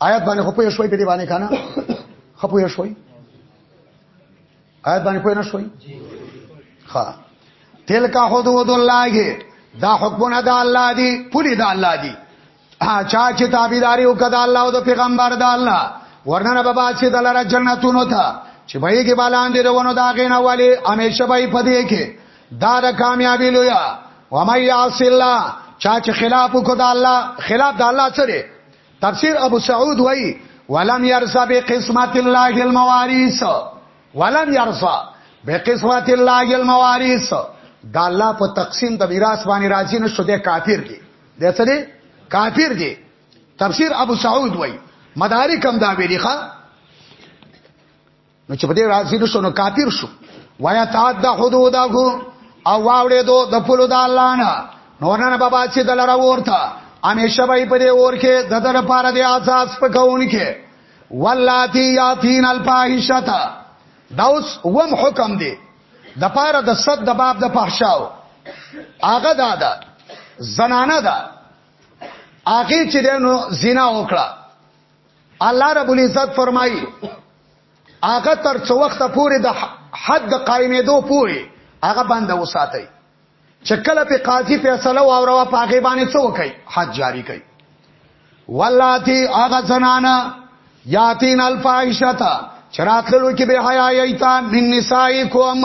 آیات باندې خو په شوي په دې باندې کنه خپو یې شوي آیات باندې په نه شوي ها تلک حدود الله دا حکمونه د الله دی پوری د الله دی چا چې تابعداري وکړه الله او د پیغمبر د الله ورننه به باسي د لاره جنتونو ته چې به یې کې بالاندې روانو دا غینه والی همیشه به په دې کې دا د کامیابی لویا و مې یاس الله چا چې خلاف وکړه الله خلاف د الله سره تفسیر ابو سعود وای ولم يرسا بقسمت الله المواريث ولم يرسا بقسمت الله المواريث دا الله په تقسیم د میراث باندې راضی نشو د کافر دی د څه دی کافر دی تفسیر ابو سعود وای مدارک هم دا ویلی ښا نو چې په دې راضي نشو نو کافر شو ویا تعدى حدوده او واوړې دو د پلو د الله نه نور نه بابا چې دلر ورته همیشه به په دې اور کې د دغه لپاره د آزاد پکون کې ولاتی یاتین الفاحشتا داوس وم حکم دی د پاره د صد د باب د فحشاو هغه دادا زنانه ده هغه چې دنو زنا وکړه الله رب العزت فرمایي هغه تر څو وخت پورې د حد د قائمېدو پورې هغه بند وساتي چې کله په قاضي فیصله واوروا په هغه باندې څه وکړي حد جاری کړي ولاتی هغه زنانا یاتین الفاحشتا چراتلو کې به حیا ایتان من نسائکم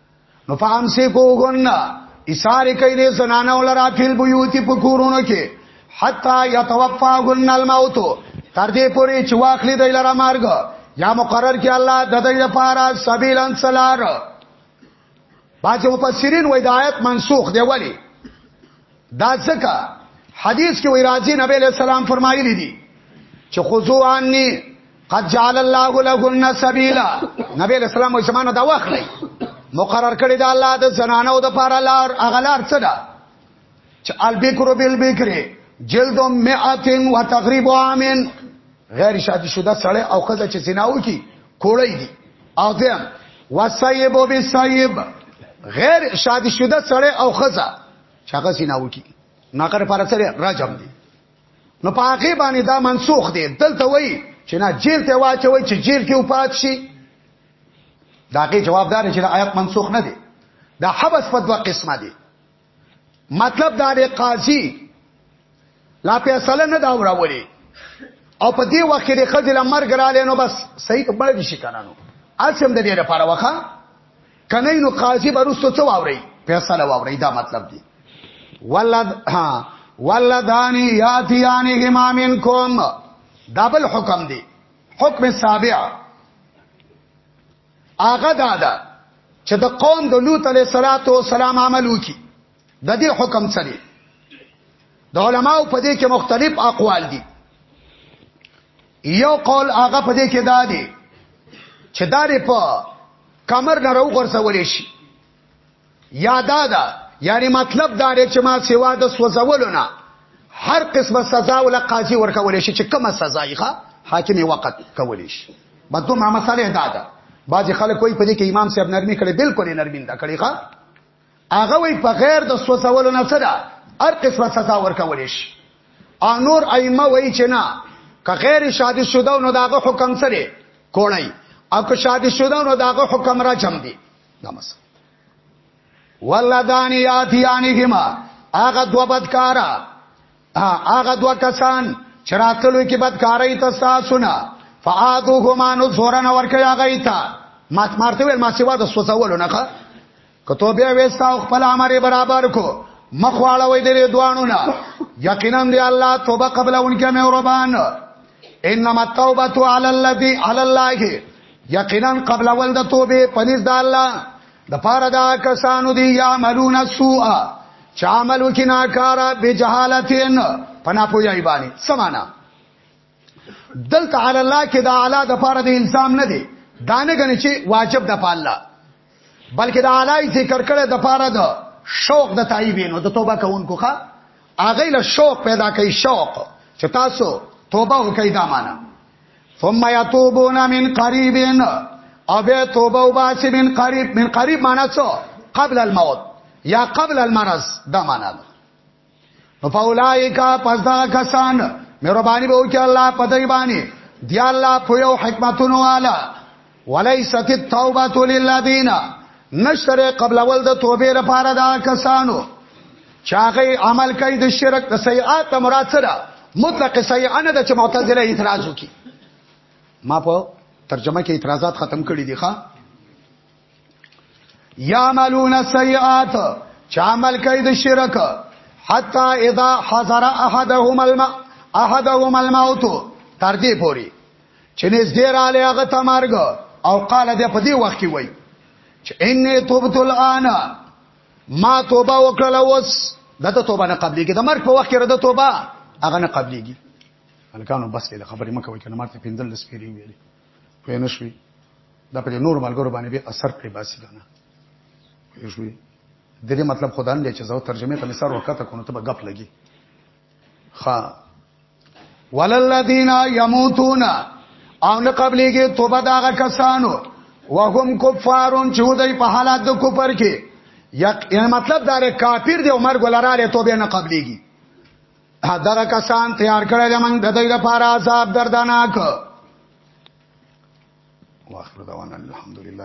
نو فهم سي کوګن اشاره کوي د زنانه ولرا فل بيوتي په کورونو کې حتا يتوفاهن الموت تر دې پوري چې واخلي د لرا مارګ یا مقرر کې الله د دې لپاره سبیلن سلار باج مفسرین وای د آیت منسوخ دی ولی دا ځکه حدیث کې وی راځي نبی له سلام فرمایلی دي چې خذو عني قد جعل الله لهن سبيلا نبی له سلام وی سمانه دا واخلي مقرر کړی دا الله د زنانو د پاره لار اغلار څه ده چې البکر بالبکر جلد مئتن و تغریب عامن غیر شادی شده سړی او خزه چې زناو کی کوړی دي او دیم وسایب او بسایب غیر شادی شده سړی او خزه چاغه سیناو کی ناقر پر سره راجم دي نو په هغه باندې دا منسوخ دي دلته وای چې نه جیل ته واچوي چې جیل کې وپات شي داګه جوابدار چې آیات منسوخ نه دي دا حبس په دوه قسمه دي مطلب دا دی قاضي لا فیصله نه دا وراولي او په دې وخت کې د خځل مرګ را لینو بس صحیح مړ دي شي کنه نو اسم د دې لپاره وخه کنه نو قاضي برستو څو واوري فیصله واوري دا مطلب دی ولد ها ولدانی یاتیانی امامین کوم دبل حکم دی حکم سابع آغا دادا چې د قوم د لوط علیه السلام عمل وکي د دې حکم څه دی د علماو په دې کې مختلف اقوال دي یو قول هغه په دې کې دا دی چې دا لري په کمر نه راو غرسول شي یادا دا یعنی مطلب دا لري چې ما سیوا د سوزولو نه هر قسمه سزا ول قاضي ورکول شي چې کومه سزا یې ښه حاکم وقت کول شي بدو ما مساله دا ده بعض خلک کوئی په دې کې امام صاحب نرمي کړي بالکل نرمي نه کړي ښا هغه وی په غیر د سوسولو نه سره هر قسمه سزا ورکول شي او نور ائمه وایي چې نه که غیر شادي شوده نو داغه حکم سره کونای او که شادي شوده نو داغه حکم را چم دي نمس ولدان یاتیانهما هغه دوه بدکارا هغه دوا کسان چراتلو کې بدکارای ته تاسو نه فعادو هما نو زورن ورکیا غیتا ما مارته ویل ما سیوا د سوځولو نه ښه کته بیا وستا خپل امر برابر کو مخواړه وې دې دوانو نه یقینا دی الله توبه قبل انکه مې قربان انما التوبه علی الذی علی الله یقینا قبل ول د توبه پنځ د الله د پاره دا کسانو دی یعملون السوء چا عمل وکنا کارا بجهالتین پنا پوی باندې سمانا دل تعالی الله کې دا اعلی د پاره د الزام نه دی دانه غني چې واجب د پاله بلکې دا اعلی ذکر کړه د پاره د شوق د تایبینو د توبه کوونکو ښا اغه له شوق پیدا کوي شوق چې تاسو توبه وکړئ دا معنا ثم يتوبون من قريب او به توبه او باسي من قريب من قريب معنا څه قبل الموت یا قبل المرض دا معنا ده نو فاولائکا پس دا کسان مهرباني به وکړي الله په دای باندې دی الله په یو حکمتونو والا وليست التوبه للذين نشر قبل ول د توبې لپاره دا کسانو چاغه عمل کوي د شرک د سیئات مراد سره مطلق سیئه نه د چې معتزله اعتراض وکي ما په ترجمه کې اعتراضات ختم کړي دي ښا یعملون السیئات چا عمل کوي د شرک حتا اذا حضر احدهم الماء احدهم الموت تر دې پوري چې نږدې رااله هغه ته مرګ او قال دې په دې وخت کې وای چې ان توبت الان ما توبه وکړل اوس دته توبه نه قبليږي د مرګ په وخت کې رده توبه هغه نه قبليږي الکانو بس کې خبرې مکه وای کنه ماته پندل لسپيري ویلې په نو شوي دا په نور ملګرو باندې به اثر پرې باسي کنه په شوي د دې مطلب خدان دی چې زو ترجمه ته مثال وکړه ته کو نو ته به غپ لګي خا وللذین یموتون او نه قبلېږي توبه داغه کسانو وهم کفارون چې دوی په حالت د کفر کې یک یعنی مطلب دا لري کافر دی عمر ګلراله توبه نه قبلېږي دغه کسان تیار کړل موږ د دوی لپاره عذاب دردناک واخر دعوانا الحمدلله